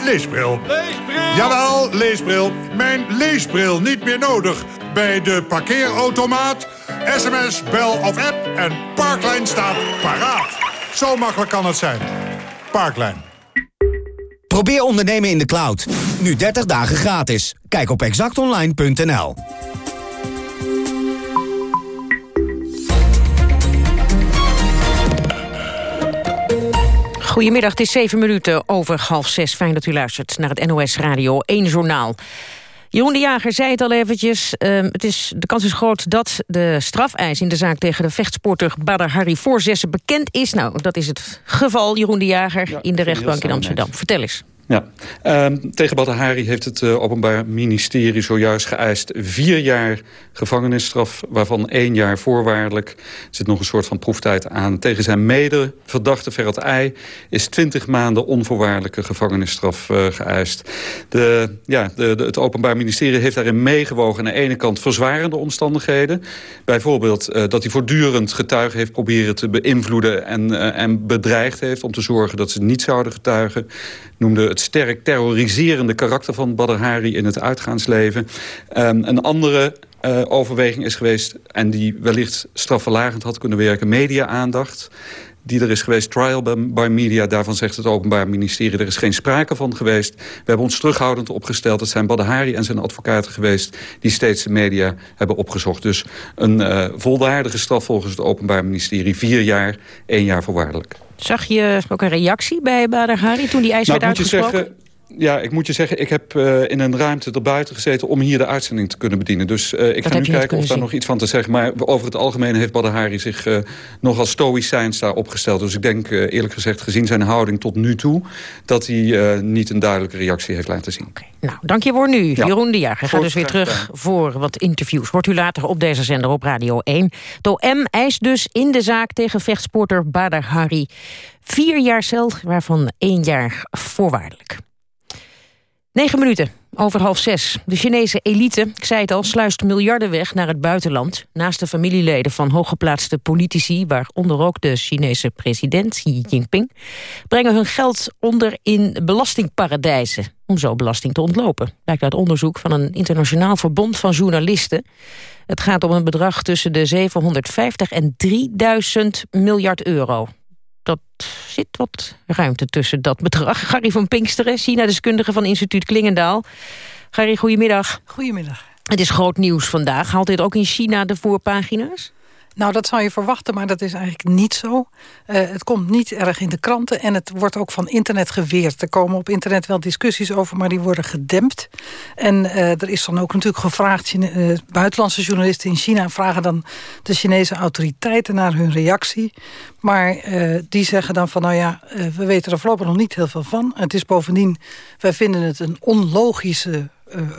Leesbril! Leesbril. Leesbril! Jawel, leesbril. Mijn leesbril niet meer nodig. Bij de parkeerautomaat, sms, bel of app en Parklijn staat paraat. Zo makkelijk kan het zijn. Parklijn. Probeer ondernemen in de cloud. Nu 30 dagen gratis. Kijk op exactonline.nl. Goedemiddag, het is zeven minuten over half zes. Fijn dat u luistert naar het NOS Radio 1 Journaal. Jeroen de Jager zei het al eventjes. Uh, het is, de kans is groot dat de strafeis in de zaak tegen de vechtsporter Badr Harry Voorzessen bekend is. Nou, dat is het geval, Jeroen de Jager, in de rechtbank in Amsterdam. Vertel eens. Ja, uh, tegen Badahari heeft het uh, Openbaar Ministerie zojuist geëist vier jaar gevangenisstraf, waarvan één jaar voorwaardelijk. Er zit nog een soort van proeftijd aan. Tegen zijn medeverdachte Ferrat Ei is twintig maanden onvoorwaardelijke gevangenisstraf uh, geëist. De, ja, de, het Openbaar Ministerie heeft daarin meegewogen aan de ene kant verzwarende omstandigheden. Bijvoorbeeld uh, dat hij voortdurend getuigen heeft proberen te beïnvloeden en, en bedreigd heeft om te zorgen dat ze niet zouden getuigen. Noemde het sterk terroriserende karakter van Badr Hari in het uitgaansleven. Um, een andere uh, overweging is geweest... en die wellicht strafverlagend had kunnen werken, media-aandacht die er is geweest, trial by media. Daarvan zegt het Openbaar Ministerie, er is geen sprake van geweest. We hebben ons terughoudend opgesteld. Het zijn Badahari en zijn advocaten geweest... die steeds de media hebben opgezocht. Dus een uh, volwaardige straf volgens het Openbaar Ministerie. Vier jaar, één jaar voorwaardelijk. Zag je ook een reactie bij Badahari toen die eis nou, werd uitgesproken? Ja, ik moet je zeggen, ik heb uh, in een ruimte erbuiten gezeten... om hier de uitzending te kunnen bedienen. Dus uh, ik dat ga nu kijken of daar nog iets van te zeggen. Maar over het algemeen heeft Badahari zich uh, nogal stoïcijns daar opgesteld. Dus ik denk eerlijk gezegd, gezien zijn houding tot nu toe... dat hij niet een duidelijke reactie heeft laten zien. Okay. Nou, dank je voor nu. Ja. Jeroen de Jager gaat dus weer terug voor wat interviews. Wordt u later op deze zender op Radio 1. De OM eist dus in de zaak tegen vechtsporter Badahari... vier jaar cel, waarvan één jaar voorwaardelijk. 9 minuten over half zes. De Chinese elite, ik zei het al, sluist miljarden weg naar het buitenland. Naast de familieleden van hooggeplaatste politici... waaronder ook de Chinese president Xi Jinping... brengen hun geld onder in belastingparadijzen... om zo belasting te ontlopen. Blijkt uit onderzoek van een internationaal verbond van journalisten. Het gaat om een bedrag tussen de 750 en 3000 miljard euro dat zit wat ruimte tussen dat bedrag. [laughs] Gary van Pinksteren, China-deskundige van instituut Klingendaal. Gary, goedemiddag. Goedemiddag. Het is groot nieuws vandaag. Haalt dit ook in China de voorpagina's? Nou, dat zou je verwachten, maar dat is eigenlijk niet zo. Uh, het komt niet erg in de kranten en het wordt ook van internet geweerd. Er komen op internet wel discussies over, maar die worden gedempt. En uh, er is dan ook natuurlijk gevraagd... Uh, buitenlandse journalisten in China vragen dan de Chinese autoriteiten naar hun reactie. Maar die zeggen dan van, nou ja, we weten er voorlopig nog niet heel veel van. Het is bovendien, wij vinden het een onlogische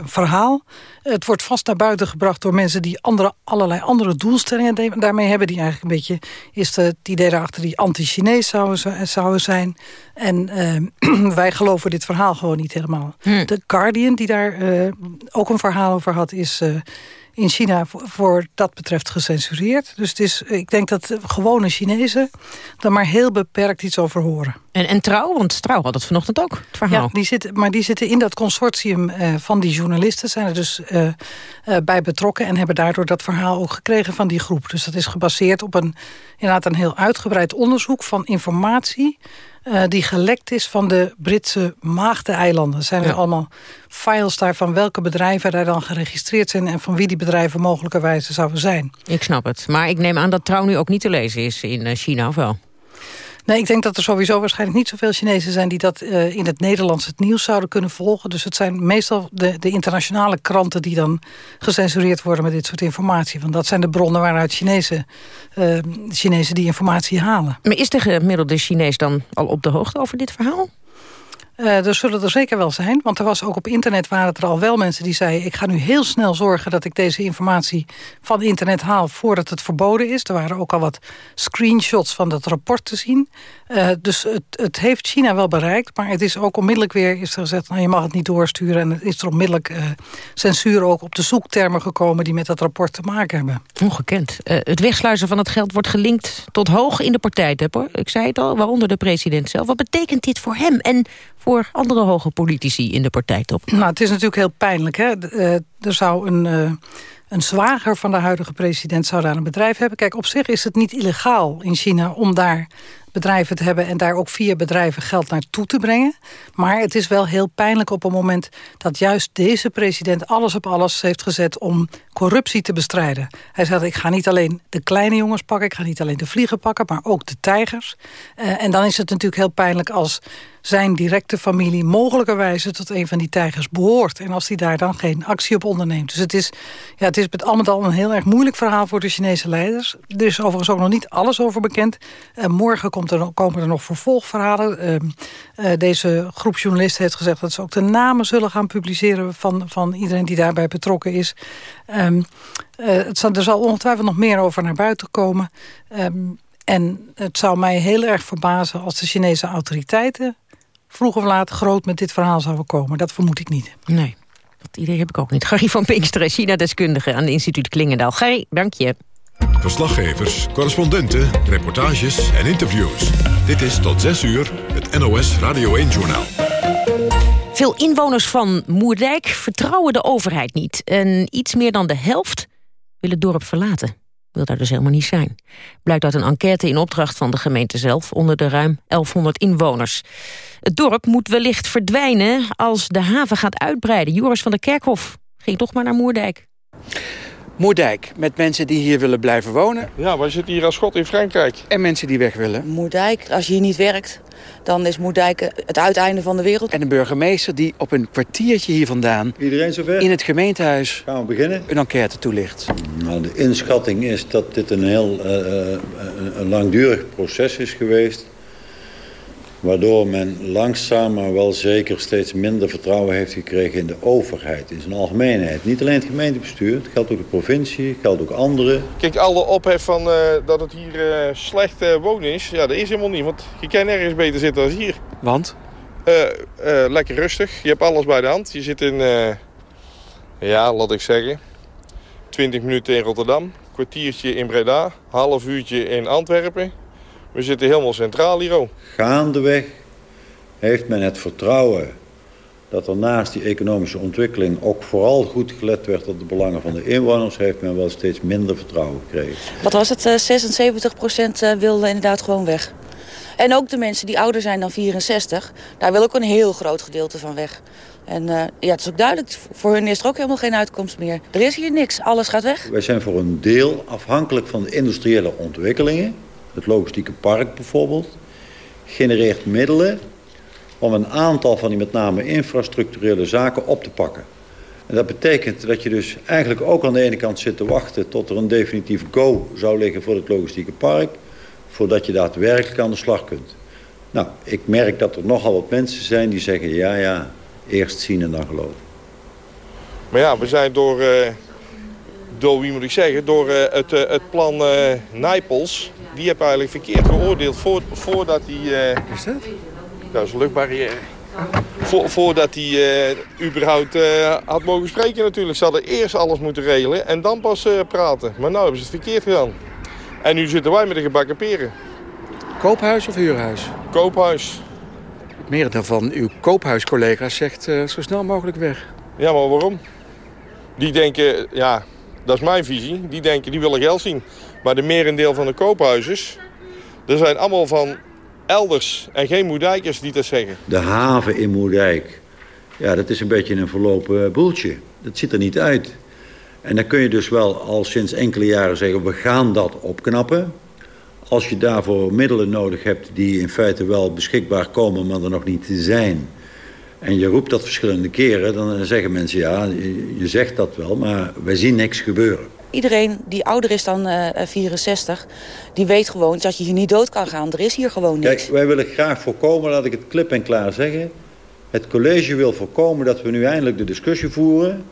verhaal. Het wordt vast naar buiten gebracht door mensen die andere, allerlei andere doelstellingen daarmee hebben. Die eigenlijk een beetje, is het idee daarachter die anti-Chinees zouden, zouden zijn. En uh, [clears throat] wij geloven dit verhaal gewoon niet helemaal. Hm. De Guardian, die daar uh, ook een verhaal over had, is in China voor dat betreft gecensureerd. Dus het is, ik denk dat gewone Chinezen daar maar heel beperkt iets over horen. En, en Trouw, want Trouw had het vanochtend ook, het verhaal. Ja, die zitten, maar die zitten in dat consortium uh, van die journalisten... zijn er dus uh, uh, bij betrokken en hebben daardoor dat verhaal ook gekregen van die groep. Dus dat is gebaseerd op een, inderdaad een heel uitgebreid onderzoek van informatie... Uh, die gelekt is van de Britse Maagdeneilanden. Zijn er allemaal files daar van welke bedrijven daar dan geregistreerd zijn... en van wie die bedrijven mogelijkerwijze zouden zijn. Ik snap het. Maar ik neem aan dat trouw nu ook niet te lezen is in China, of wel? Nee, ik denk dat er sowieso waarschijnlijk niet zoveel Chinezen zijn... die dat uh, in het Nederlands het nieuws zouden kunnen volgen. Dus het zijn meestal de, de internationale kranten... die dan gecensureerd worden met dit soort informatie. Want dat zijn de bronnen waaruit Chinezen, uh, Chinezen die informatie halen. Maar is de gemiddelde Chinees dan al op de hoogte over dit verhaal? Uh, er zullen er zeker wel zijn. Want er was ook op internet waren er al wel mensen die zeiden... ik ga nu heel snel zorgen dat ik deze informatie van internet haal... voordat het verboden is. Er waren ook al wat screenshots van dat rapport te zien. Uh, dus het, het, heeft China wel bereikt. Maar het is ook onmiddellijk weer is er gezegd... Nou, je mag het niet doorsturen. En is er onmiddellijk uh, censuur ook op de zoektermen gekomen... die met dat rapport te maken hebben. Ongekend. het wegsluizen van het geld wordt gelinkt tot hoog in de partijtop. Hoor. Ik zei het al, waaronder de president zelf. Wat betekent dit voor hem en voor andere hoge politici in de partijtop? Nou, het is natuurlijk heel pijnlijk. Hè? Uh, er zou een, uh, een zwager van de huidige president zou daar een bedrijf hebben. Kijk, op zich is het niet illegaal in China om daar bedrijven te hebben... en daar ook via bedrijven geld naartoe te brengen. Maar het is wel heel pijnlijk op een moment... dat juist deze president alles op alles heeft gezet... om corruptie te bestrijden. Hij zegt, ik ga niet alleen de kleine jongens pakken... ik ga niet alleen de vliegen pakken, maar ook de tijgers. Uh, en dan is het natuurlijk heel pijnlijk als zijn directe familie mogelijkerwijze tot een van die tijgers behoort. En als hij daar dan geen actie op onderneemt. Dus het is, ja, het is met al met al een heel erg moeilijk verhaal voor de Chinese leiders. Er is overigens ook nog niet alles over bekend. Uh, morgen komt er, komen er nog vervolgverhalen. Uh, uh, deze groep journalisten heeft gezegd dat ze ook de namen zullen gaan publiceren... van, van iedereen die daarbij betrokken is. Um, het zal, er zal ongetwijfeld nog meer over naar buiten komen... Um, en het zou mij heel erg verbazen als de Chinese autoriteiten vroeg of laat groot met dit verhaal zouden komen. Dat vermoed ik niet. Nee, dat idee heb ik ook niet. Gary van Pinksteren, China-deskundige aan het instituut Klingendaal. Gary, dank je. Verslaggevers, correspondenten, reportages en interviews. Dit is tot 6 uur het NOS Radio 1-journaal. Veel inwoners van Moerdijk vertrouwen de overheid niet. En iets meer dan de helft wil het dorp verlaten wil daar dus helemaal niet zijn. Blijkt uit een enquête in opdracht van de gemeente zelf... onder de ruim 1100 inwoners. Het dorp moet wellicht verdwijnen als de haven gaat uitbreiden. Joris van der Kerkhof ging toch maar naar Moerdijk. Moerdijk, met mensen die hier willen blijven wonen. Ja, wij zitten hier als schot in Frankrijk. En mensen die weg willen. Moerdijk, als je hier niet werkt, dan is Moerdijk het uiteinde van de wereld. En een burgemeester die op een kwartiertje hier vandaan... Iedereen zover? In het gemeentehuis Gaan we beginnen? een enquête toelicht. Nou, de inschatting is dat dit een heel uh, een langdurig proces is geweest waardoor men langzaam maar wel zeker steeds minder vertrouwen heeft gekregen in de overheid, in zijn algemeenheid. Niet alleen het gemeentebestuur, het geldt ook de provincie, het geldt ook anderen. Kijk, alle ophef van uh, dat het hier uh, slecht uh, wonen is, ja, dat is helemaal niet, want je kan nergens beter zitten dan hier. Want? Uh, lekker rustig. Je hebt alles bij de hand. Je zit in, ja, laat ik zeggen, 20 minuten in Rotterdam. Kwartiertje in Breda. Half uurtje in Antwerpen. We zitten helemaal centraal hier. Gaandeweg heeft men het vertrouwen dat er naast die economische ontwikkeling ook vooral goed gelet werd op de belangen van de inwoners, heeft men wel steeds minder vertrouwen gekregen. Wat was het? 76 eh, procent eh, wilde inderdaad gewoon weg. En ook de mensen die ouder zijn dan 64, daar wil ook een heel groot gedeelte van weg. En uh, ja, het is ook duidelijk, voor hun is er ook helemaal geen uitkomst meer. Er is hier niks, alles gaat weg. Wij zijn voor een deel afhankelijk van de industriële ontwikkelingen. Het logistieke park bijvoorbeeld genereert middelen om een aantal van die met name infrastructurele zaken op te pakken. En dat betekent dat je dus eigenlijk ook aan de ene kant zit te wachten... tot er een definitief go zou liggen voor het logistieke park... voordat je daadwerkelijk aan de slag kunt. Nou, ik merk dat er nogal wat mensen zijn die zeggen... ja, ja, eerst zien en dan geloven. Maar ja, we zijn door, uh, door wie moet ik zeggen, door uh, het, uh, het plan uh, Nijpels... die hebben eigenlijk verkeerd geoordeeld voor, voordat die... Is dat? Dat is een luchtbarrière. voordat hij uh, überhaupt uh, had mogen spreken natuurlijk. Ze hadden eerst alles moeten regelen en dan pas uh, praten. Maar nou hebben ze het verkeerd gedaan. En nu zitten wij met de gebakken peren. Koophuis of huurhuis? Koophuis. Het merendeel van uw koophuiscollega's zegt zo snel mogelijk weg. Ja, maar waarom? Die denken, ja, dat is mijn visie. Die denken, die willen geld zien. Maar de merendeel van de koophuizers... er zijn allemaal van elders en geen Moerdijkers die dat zeggen. De haven in Moerdijk, ja, dat is een beetje een verlopen boeltje. Dat ziet er niet uit. En dan kun je dus wel al sinds enkele jaren zeggen... we gaan dat opknappen. Als je daarvoor middelen nodig hebt die in feite wel beschikbaar komen... maar er nog niet zijn... en je roept dat verschillende keren... dan zeggen mensen, ja, je zegt dat wel, maar wij zien niks gebeuren. Iedereen die ouder is dan uh, 64, die weet gewoon dat je hier niet dood kan gaan. Er is hier gewoon niks. Kijk, wij willen graag voorkomen, laat ik het klip en klaar zeggen... het college wil voorkomen dat we nu eindelijk de discussie voeren...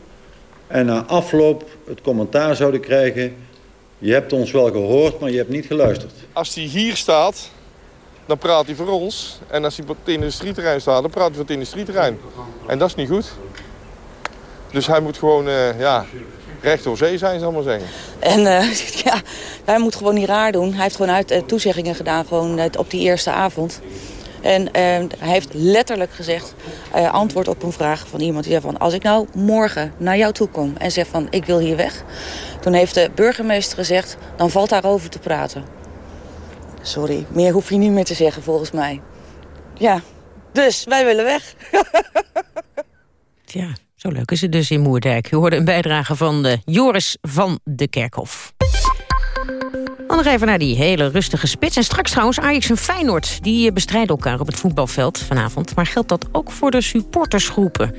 en na afloop het commentaar zouden krijgen... je hebt ons wel gehoord, maar je hebt niet geluisterd. Als hij hier staat, dan praat hij voor ons. En als hij op het industrieterrein staat, dan praat hij voor het industrieterrein. En dat is niet goed. Dus hij moet gewoon, uh, ja, recht door zee zijn, zal ik maar zeggen. En uh, [laughs] ja, hij moet gewoon niet raar doen. Hij heeft gewoon uit uh, toezeggingen gedaan gewoon, op die eerste avond. En hij heeft letterlijk gezegd, antwoord op een vraag van iemand die zei van... als ik nou morgen naar jou toe kom en zeg van ik wil hier weg... toen heeft de burgemeester gezegd, dan valt daarover te praten. Sorry, meer hoef je niet meer te zeggen volgens mij. Ja, dus wij willen weg. [laughs] ja, zo leuk is het dus in Moerdijk. U hoorde een bijdrage van de Joris van de Kerkhof. Dan nog even naar die hele rustige spits. En straks trouwens Ajax en Feyenoord. Die bestrijden elkaar op het voetbalveld vanavond. Maar geldt dat ook voor de supportersgroepen?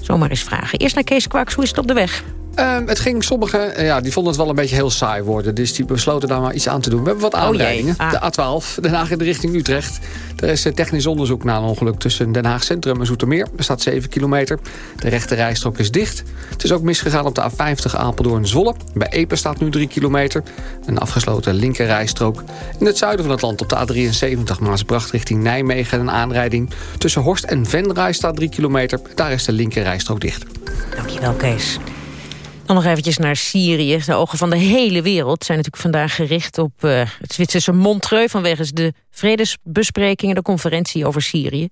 Zomaar eens vragen. Eerst naar Kees Kwaks, hoe is het op de weg? Uh, het ging sommigen, uh, ja, die vonden het wel een beetje heel saai worden. Dus die besloten daar maar iets aan te doen. We hebben wat aanrijdingen. Oh ah. De A12, Den Haag in de richting Utrecht. Er is eh, technisch onderzoek na een ongeluk tussen Den Haag Centrum en Zoetermeer. Er staat 7 kilometer. De rechte rijstrook is dicht. Het is ook misgegaan op de A50 Apeldoorn-Zwolle. Bij Epe staat nu 3 kilometer. Een afgesloten linker rijstrook. In het zuiden van het land op de A73 Maasbracht richting Nijmegen een aanrijding. Tussen Horst en Venray staat 3 kilometer. Daar is de linker rijstrook dicht. Dankjewel Kees. Dan nog eventjes naar Syrië. De ogen van de hele wereld zijn natuurlijk vandaag gericht op uh, het Zwitserse Montreux... vanwege de vredesbesprekingen, de conferentie over Syrië.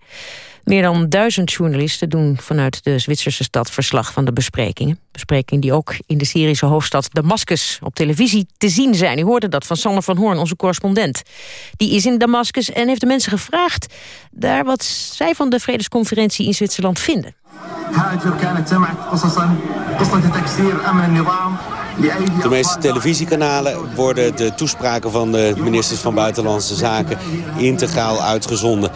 Meer dan duizend journalisten doen vanuit de Zwitserse stad verslag van de besprekingen. Besprekingen die ook in de Syrische hoofdstad Damascus op televisie te zien zijn. U hoorde dat van Sander van Hoorn, onze correspondent. Die is in Damascus en heeft de mensen gevraagd... daar wat zij van de vredesconferentie in Zwitserland vinden. De meeste televisiekanalen worden de toespraken van de ministers van Buitenlandse Zaken integraal uitgezonden.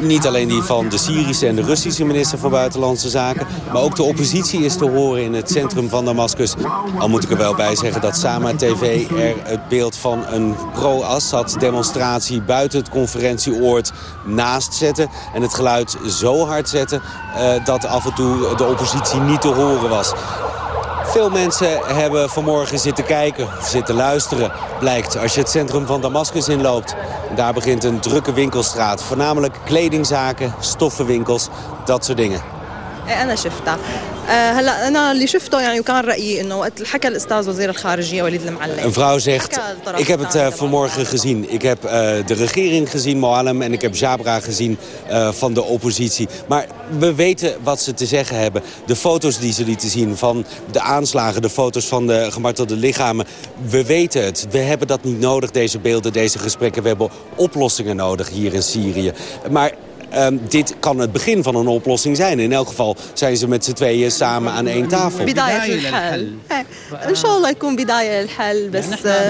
Niet alleen die van de Syrische en de Russische minister van Buitenlandse Zaken... maar ook de oppositie is te horen in het centrum van Damascus. Al moet ik er wel bij zeggen dat Sama TV er het beeld van een pro-Assad demonstratie... buiten het conferentieoord naast zetten en het geluid zo hard zetten... Uh, dat af en toe de oppositie niet te horen was. Veel mensen hebben vanmorgen zitten kijken, zitten luisteren. Blijkt als je het centrum van Damascus inloopt. Daar begint een drukke winkelstraat. Voornamelijk kledingzaken, stoffenwinkels, dat soort dingen. انا شفتها هلا انا اللي شفته يعني وكان رايي انه وقت حكى الاستاذ وزير الخارجيه وليد المعلم Een vrouw zegt, ik heb het uh, vanmorgen gezien. Ik heb uh, de regering gezien, Moalem, en ik heb Jabra gezien uh, van de oppositie. Maar we weten wat ze te zeggen hebben. De foto's die ze lieten zien van de aanslagen, de foto's van de gemartelde lichamen. We weten het. We hebben dat niet nodig, deze beelden, deze gesprekken. We hebben oplossingen nodig hier in Syrië. Maar Um, dit kan het begin van een oplossing zijn. In elk geval zijn ze met z'n tweeën samen aan één tafel. Daar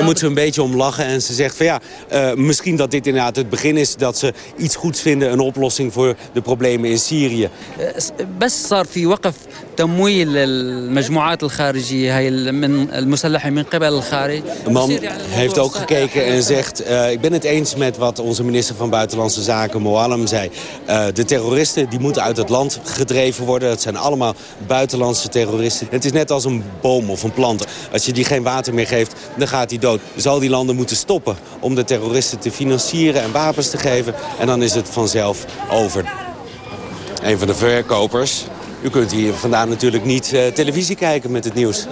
moet ze een beetje om lachen en ze zegt van ja, uh, misschien dat dit inderdaad het begin is dat ze iets goeds vinden, een oplossing voor de problemen in Syrië. بس صار في وقف تمويل المجموعات الخارجية هاي من المسلحة من قبل الخارج. Een man heeft ook gekeken en zegt uh, ik ben het eens met wat onze minister van Buitenlandse Zaken Moalem zei. Eh, de terroristen die moeten uit het land gedreven worden. Het zijn allemaal buitenlandse terroristen. Het is net als een boom of een plant. Als je die geen water meer geeft, dan gaat die dood. Zal die landen moeten stoppen om de terroristen te financieren en wapens te geven. En dan is het vanzelf over. Een van de verkopers u kunt hier vandaan natuurlijk niet eh, televisie kijken met het nieuws.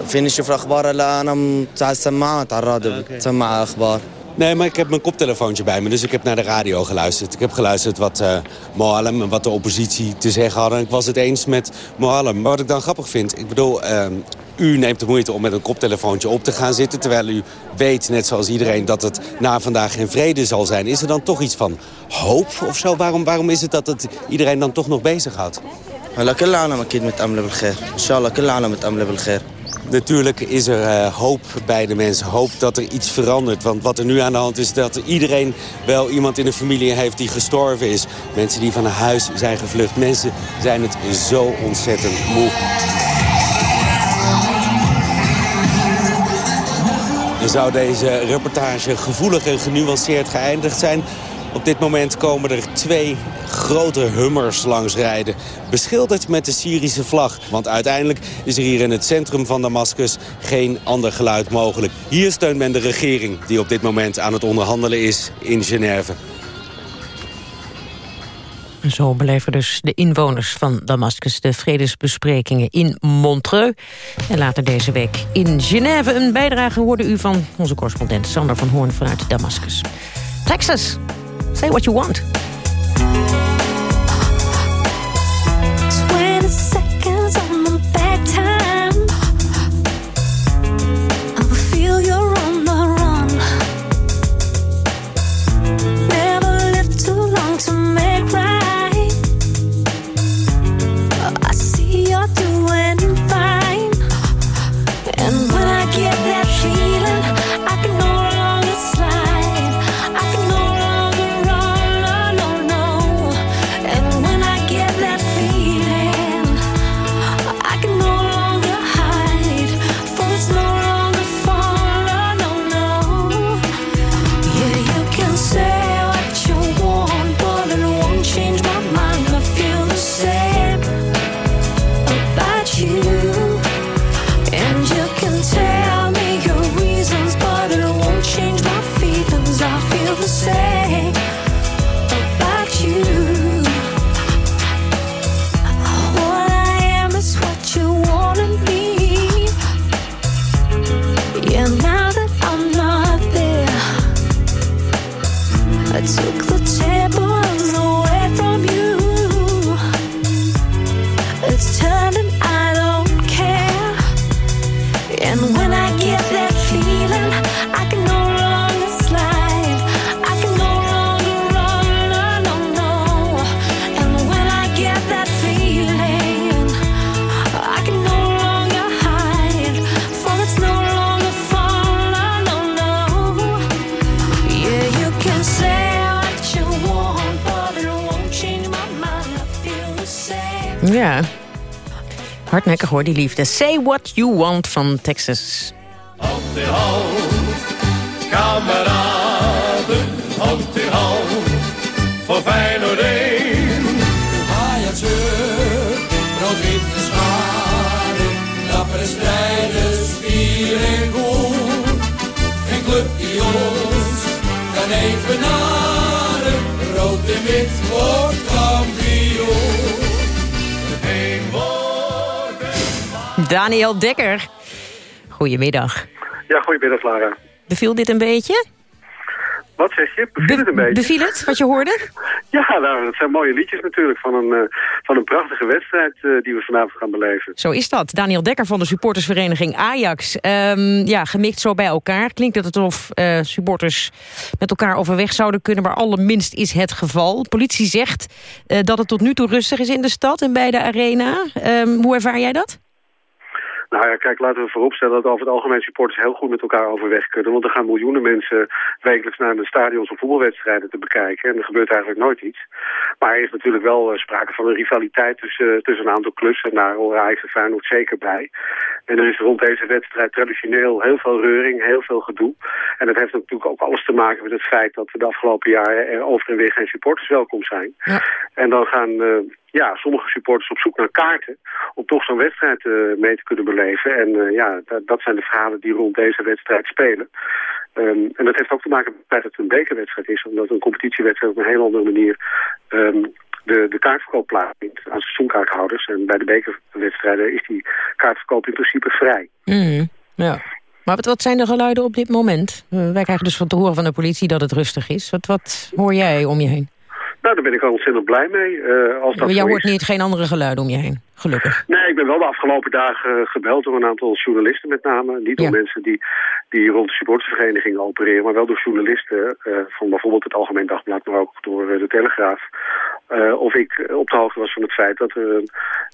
Ah, okay. نشوف الاخبار لا انا بتاع السماعات على الراديو بتسمع اخبار Nee, maar ik heb mijn koptelefoontje bij me, dus ik heb naar de radio geluisterd. Ik heb geluisterd wat uh, Moalem en wat de oppositie te zeggen hadden. Ik was het eens met Moalem. Maar wat ik dan grappig vind, ik bedoel... Uh, u neemt de moeite om met een koptelefoontje op te gaan zitten... terwijl u weet, net zoals iedereen, dat het na vandaag geen vrede zal zijn. Is er dan toch iets van hoop of zo? Waarom, waarom is het dat het iedereen dan toch nog bezighoudt? هلا كل العالم اكيد متامله بالخير ان شاء الله كل العالم متامله بالخير Natuurlijk is er uh, hoop bij de mensen. Hoop dat er iets verandert. Want wat er nu aan de hand is dat iedereen wel iemand in de familie heeft die gestorven is. Mensen die van huis zijn gevlucht. Mensen zijn het zo ontzettend moe. Zou deze reportage gevoelig en genuanceerd geëindigd zijn... Op dit moment komen er twee grote hummers langs rijden. Beschilderd met de Syrische vlag. Want uiteindelijk is er hier in het centrum van Damascus geen ander geluid mogelijk. Hier steunt men de regering die op dit moment aan het onderhandelen is in Genève. Zo beleven dus de inwoners van Damascus de vredesbesprekingen in Montreux. En later deze week in Genève. Een bijdrage hoorde u van onze correspondent Sander van Hoorn vanuit Damascus. Texas, say what you want. Hoor, die liefde. Say what you want van Texas. Daniel Dekker. Goedemiddag. Ja, goedemiddag Lara. Beviel dit een beetje? Wat zeg je? Beviel het een beetje? Beviel het, wat je hoorde? [laughs] Ja, nou, dat zijn mooie liedjes natuurlijk van een, eh, van een prachtige wedstrijd eh, die we vanavond gaan beleven. Zo is dat. Daniel Dekker van de supportersvereniging Ajax. Ehm, ja, gemikt zo bij elkaar. Klinkt het alsof eh, supporters met elkaar overweg zouden kunnen... maar allerminst is het geval. politie zegt dat het tot nu toe rustig is in de stad en bij de arena. Ehm, hoe ervaar jij dat? Nou ja, kijk, laten we vooropstellen dat over het algemeen supporters heel goed met elkaar overweg kunnen. Want er gaan miljoenen mensen wekelijks naar de stadions om voetbalwedstrijden te bekijken. En er gebeurt eigenlijk nooit iets. Maar er is natuurlijk wel uh, sprake van een rivaliteit tussen, tussen een aantal clubs. En daar horen Ajax en Feyenoord zeker bij. En er is rond deze wedstrijd traditioneel heel veel reuring, heel veel gedoe. En dat heeft natuurlijk ook alles te maken met het feit dat de afgelopen jaren er over en weer geen supporters welkom zijn. Ja. En dan gaan... Uh, ja, sommige supporters op zoek naar kaarten om toch zo'n wedstrijd uh, mee te kunnen beleven. En uh, ja, dat zijn de verhalen die rond deze wedstrijd spelen. Um, en dat heeft ook te maken met dat het een bekerwedstrijd is, omdat een competitiewedstrijd op een heel andere manier um, de, de kaartverkoop plaatsvindt aan seizoenkaarthouders. En bij de bekerwedstrijden is die kaartverkoop in principe vrij. Mm, ja. Maar wat, zijn de geluiden op dit moment? Uh, wij krijgen dus van te horen van de politie dat het rustig is. Wat, wat hoor jij om je heen? Nou, daar ben ik al ontzettend blij mee. Uh, als dat maar jij hoort is. niet geen andere geluiden om je heen, gelukkig. Nee, ik ben wel de afgelopen dagen gebeld door een aantal journalisten met name. Niet door ja. mensen die, die rond de supportersvereniging opereren, maar wel door journalisten uh, van bijvoorbeeld het Algemeen Dagblad, maar ook door de Telegraaf. of ik op de hoogte was van het feit dat er een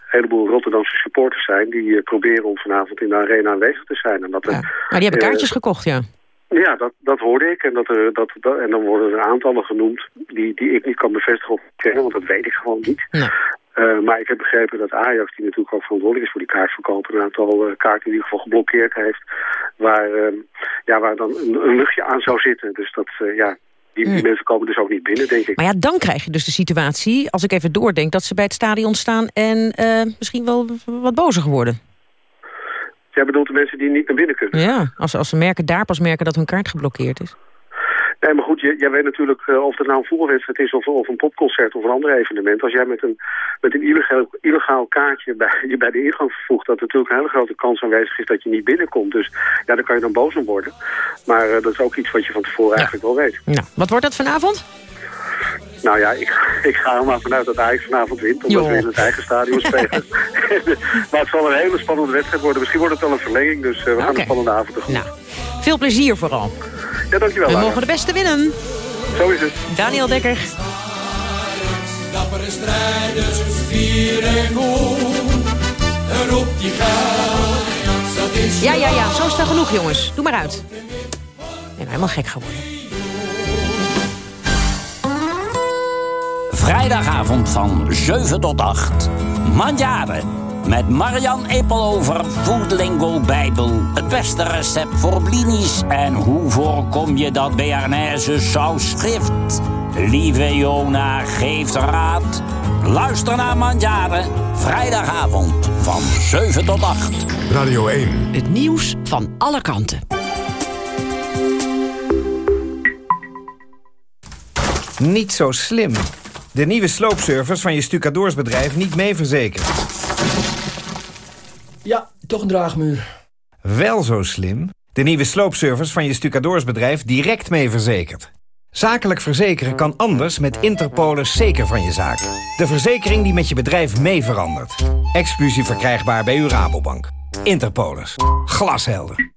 heleboel Rotterdamse supporters zijn die proberen om vanavond in de arena aanwezig te zijn. En dat er, ja. Maar die hebben kaartjes gekocht, ja. Ja, dat, dat hoorde ik. En, dat er, dat, dat, en dan worden er aantallen genoemd die, die ik niet kan bevestigen of kennen, want dat weet ik gewoon niet. Nee. Uh, maar ik heb begrepen dat Ajax, die natuurlijk ook verantwoordelijk is voor die kaartverkoop, een aantal uh, kaarten in ieder geval geblokkeerd heeft, waar, uh, ja, waar dan een, een, luchtje aan zou zitten. Dus dat, ja, die, die mm. mensen komen dus ook niet binnen, denk ik. Maar ja, dan krijg je dus de situatie, als ik even doordenk, dat ze bij het stadion staan en misschien wel wat bozer geworden. Jij bedoelt de mensen die niet naar binnen kunnen? Ja, als, als ze merken, daar pas merken dat hun kaart geblokkeerd is. Nee, maar goed, jij weet natuurlijk uh, of het nou een voetbalwedstrijd is of, of een popconcert of een ander evenement. Als jij met een, met een illegaal, illegaal kaartje bij, [laughs] je bij de ingang vervoegt, dat er natuurlijk een hele grote kans aanwezig is dat je niet binnenkomt. Dus ja, daar kan je dan boos om worden. Maar uh, dat is ook iets wat je van tevoren ja. eigenlijk wel weet. Nou, wat wordt dat vanavond? Nou ja, ik, [laughs] ik ga er maar vanuit dat Ajax vanavond wint, omdat jo. we in het eigen stadion spelen. [laughs] maar het zal een hele spannende wedstrijd worden. Misschien wordt het wel een verlenging, dus uh, we okay. gaan een spannende avond tegemoet. Nou, veel plezier vooral. Ja, dankjewel. We Lara. mogen de beste winnen. Zo is het. Daniel Dekker. Dappere strijders, vier en Roep die. Ja, ja, ja. Zo is het genoeg, jongens. Doe maar uit. Ik ben helemaal gek geworden. Vrijdagavond van 7 tot 8. Mandjaren. Met Marian Eppelover, Foodlingo Bijbel. Het beste recept voor blinis. En hoe voorkom je dat Bearnaise saus schrift? Lieve Jona geeft raad. Luister naar Mandjaren. Vrijdagavond van 7 tot 8. Radio 1. Het nieuws van alle kanten. Niet zo slim. De nieuwe sloopservice van je stucadoorsbedrijf niet mee verzekerd. Ja, toch een draagmuur. Wel zo slim. De nieuwe sloopservice van je stucadoorsbedrijf direct mee verzekerd. Zakelijk verzekeren kan anders met Interpolis zeker van je zaak. De verzekering die met je bedrijf mee verandert. Exclusief verkrijgbaar bij uw Rabobank. Interpolis. Glashelder.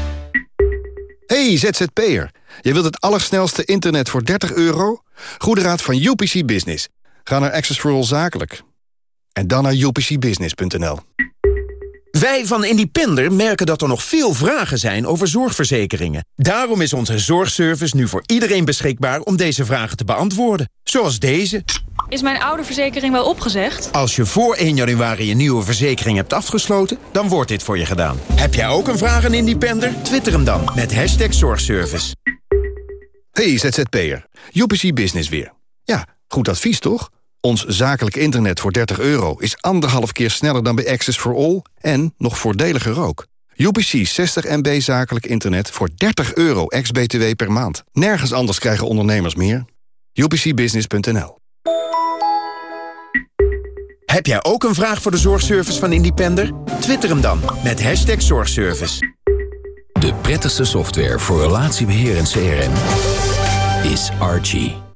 Hey ZZP'er, je wilt het allersnelste internet voor 30 euro? Goede raad van UPC Business. Ga naar Access for All Zakelijk. En dan naar upcbusiness.nl. Wij van Independer merken dat er nog veel vragen zijn over zorgverzekeringen. Daarom is onze zorgservice nu voor iedereen beschikbaar om deze vragen te beantwoorden. Zoals deze. Is mijn oude verzekering wel opgezegd? Als je voor 1 januari een nieuwe verzekering hebt afgesloten, dan wordt dit voor je gedaan. Heb jij ook een vraag aan Independer? Twitter hem dan met hashtag zorgservice. Hey ZZP'er, UPC Business weer. Ja, goed advies toch? Ons zakelijk internet voor 30 euro is anderhalf keer sneller dan bij Access for All... en nog voordeliger ook. UPC 60 MB zakelijk internet voor 30 euro ex-BTW per maand. Nergens anders krijgen ondernemers meer. UPCbusiness.nl Heb jij ook een vraag voor de zorgservice van Independer? Twitter hem dan met hashtag zorgservice. De prettigste software voor relatiebeheer en CRM is Archie.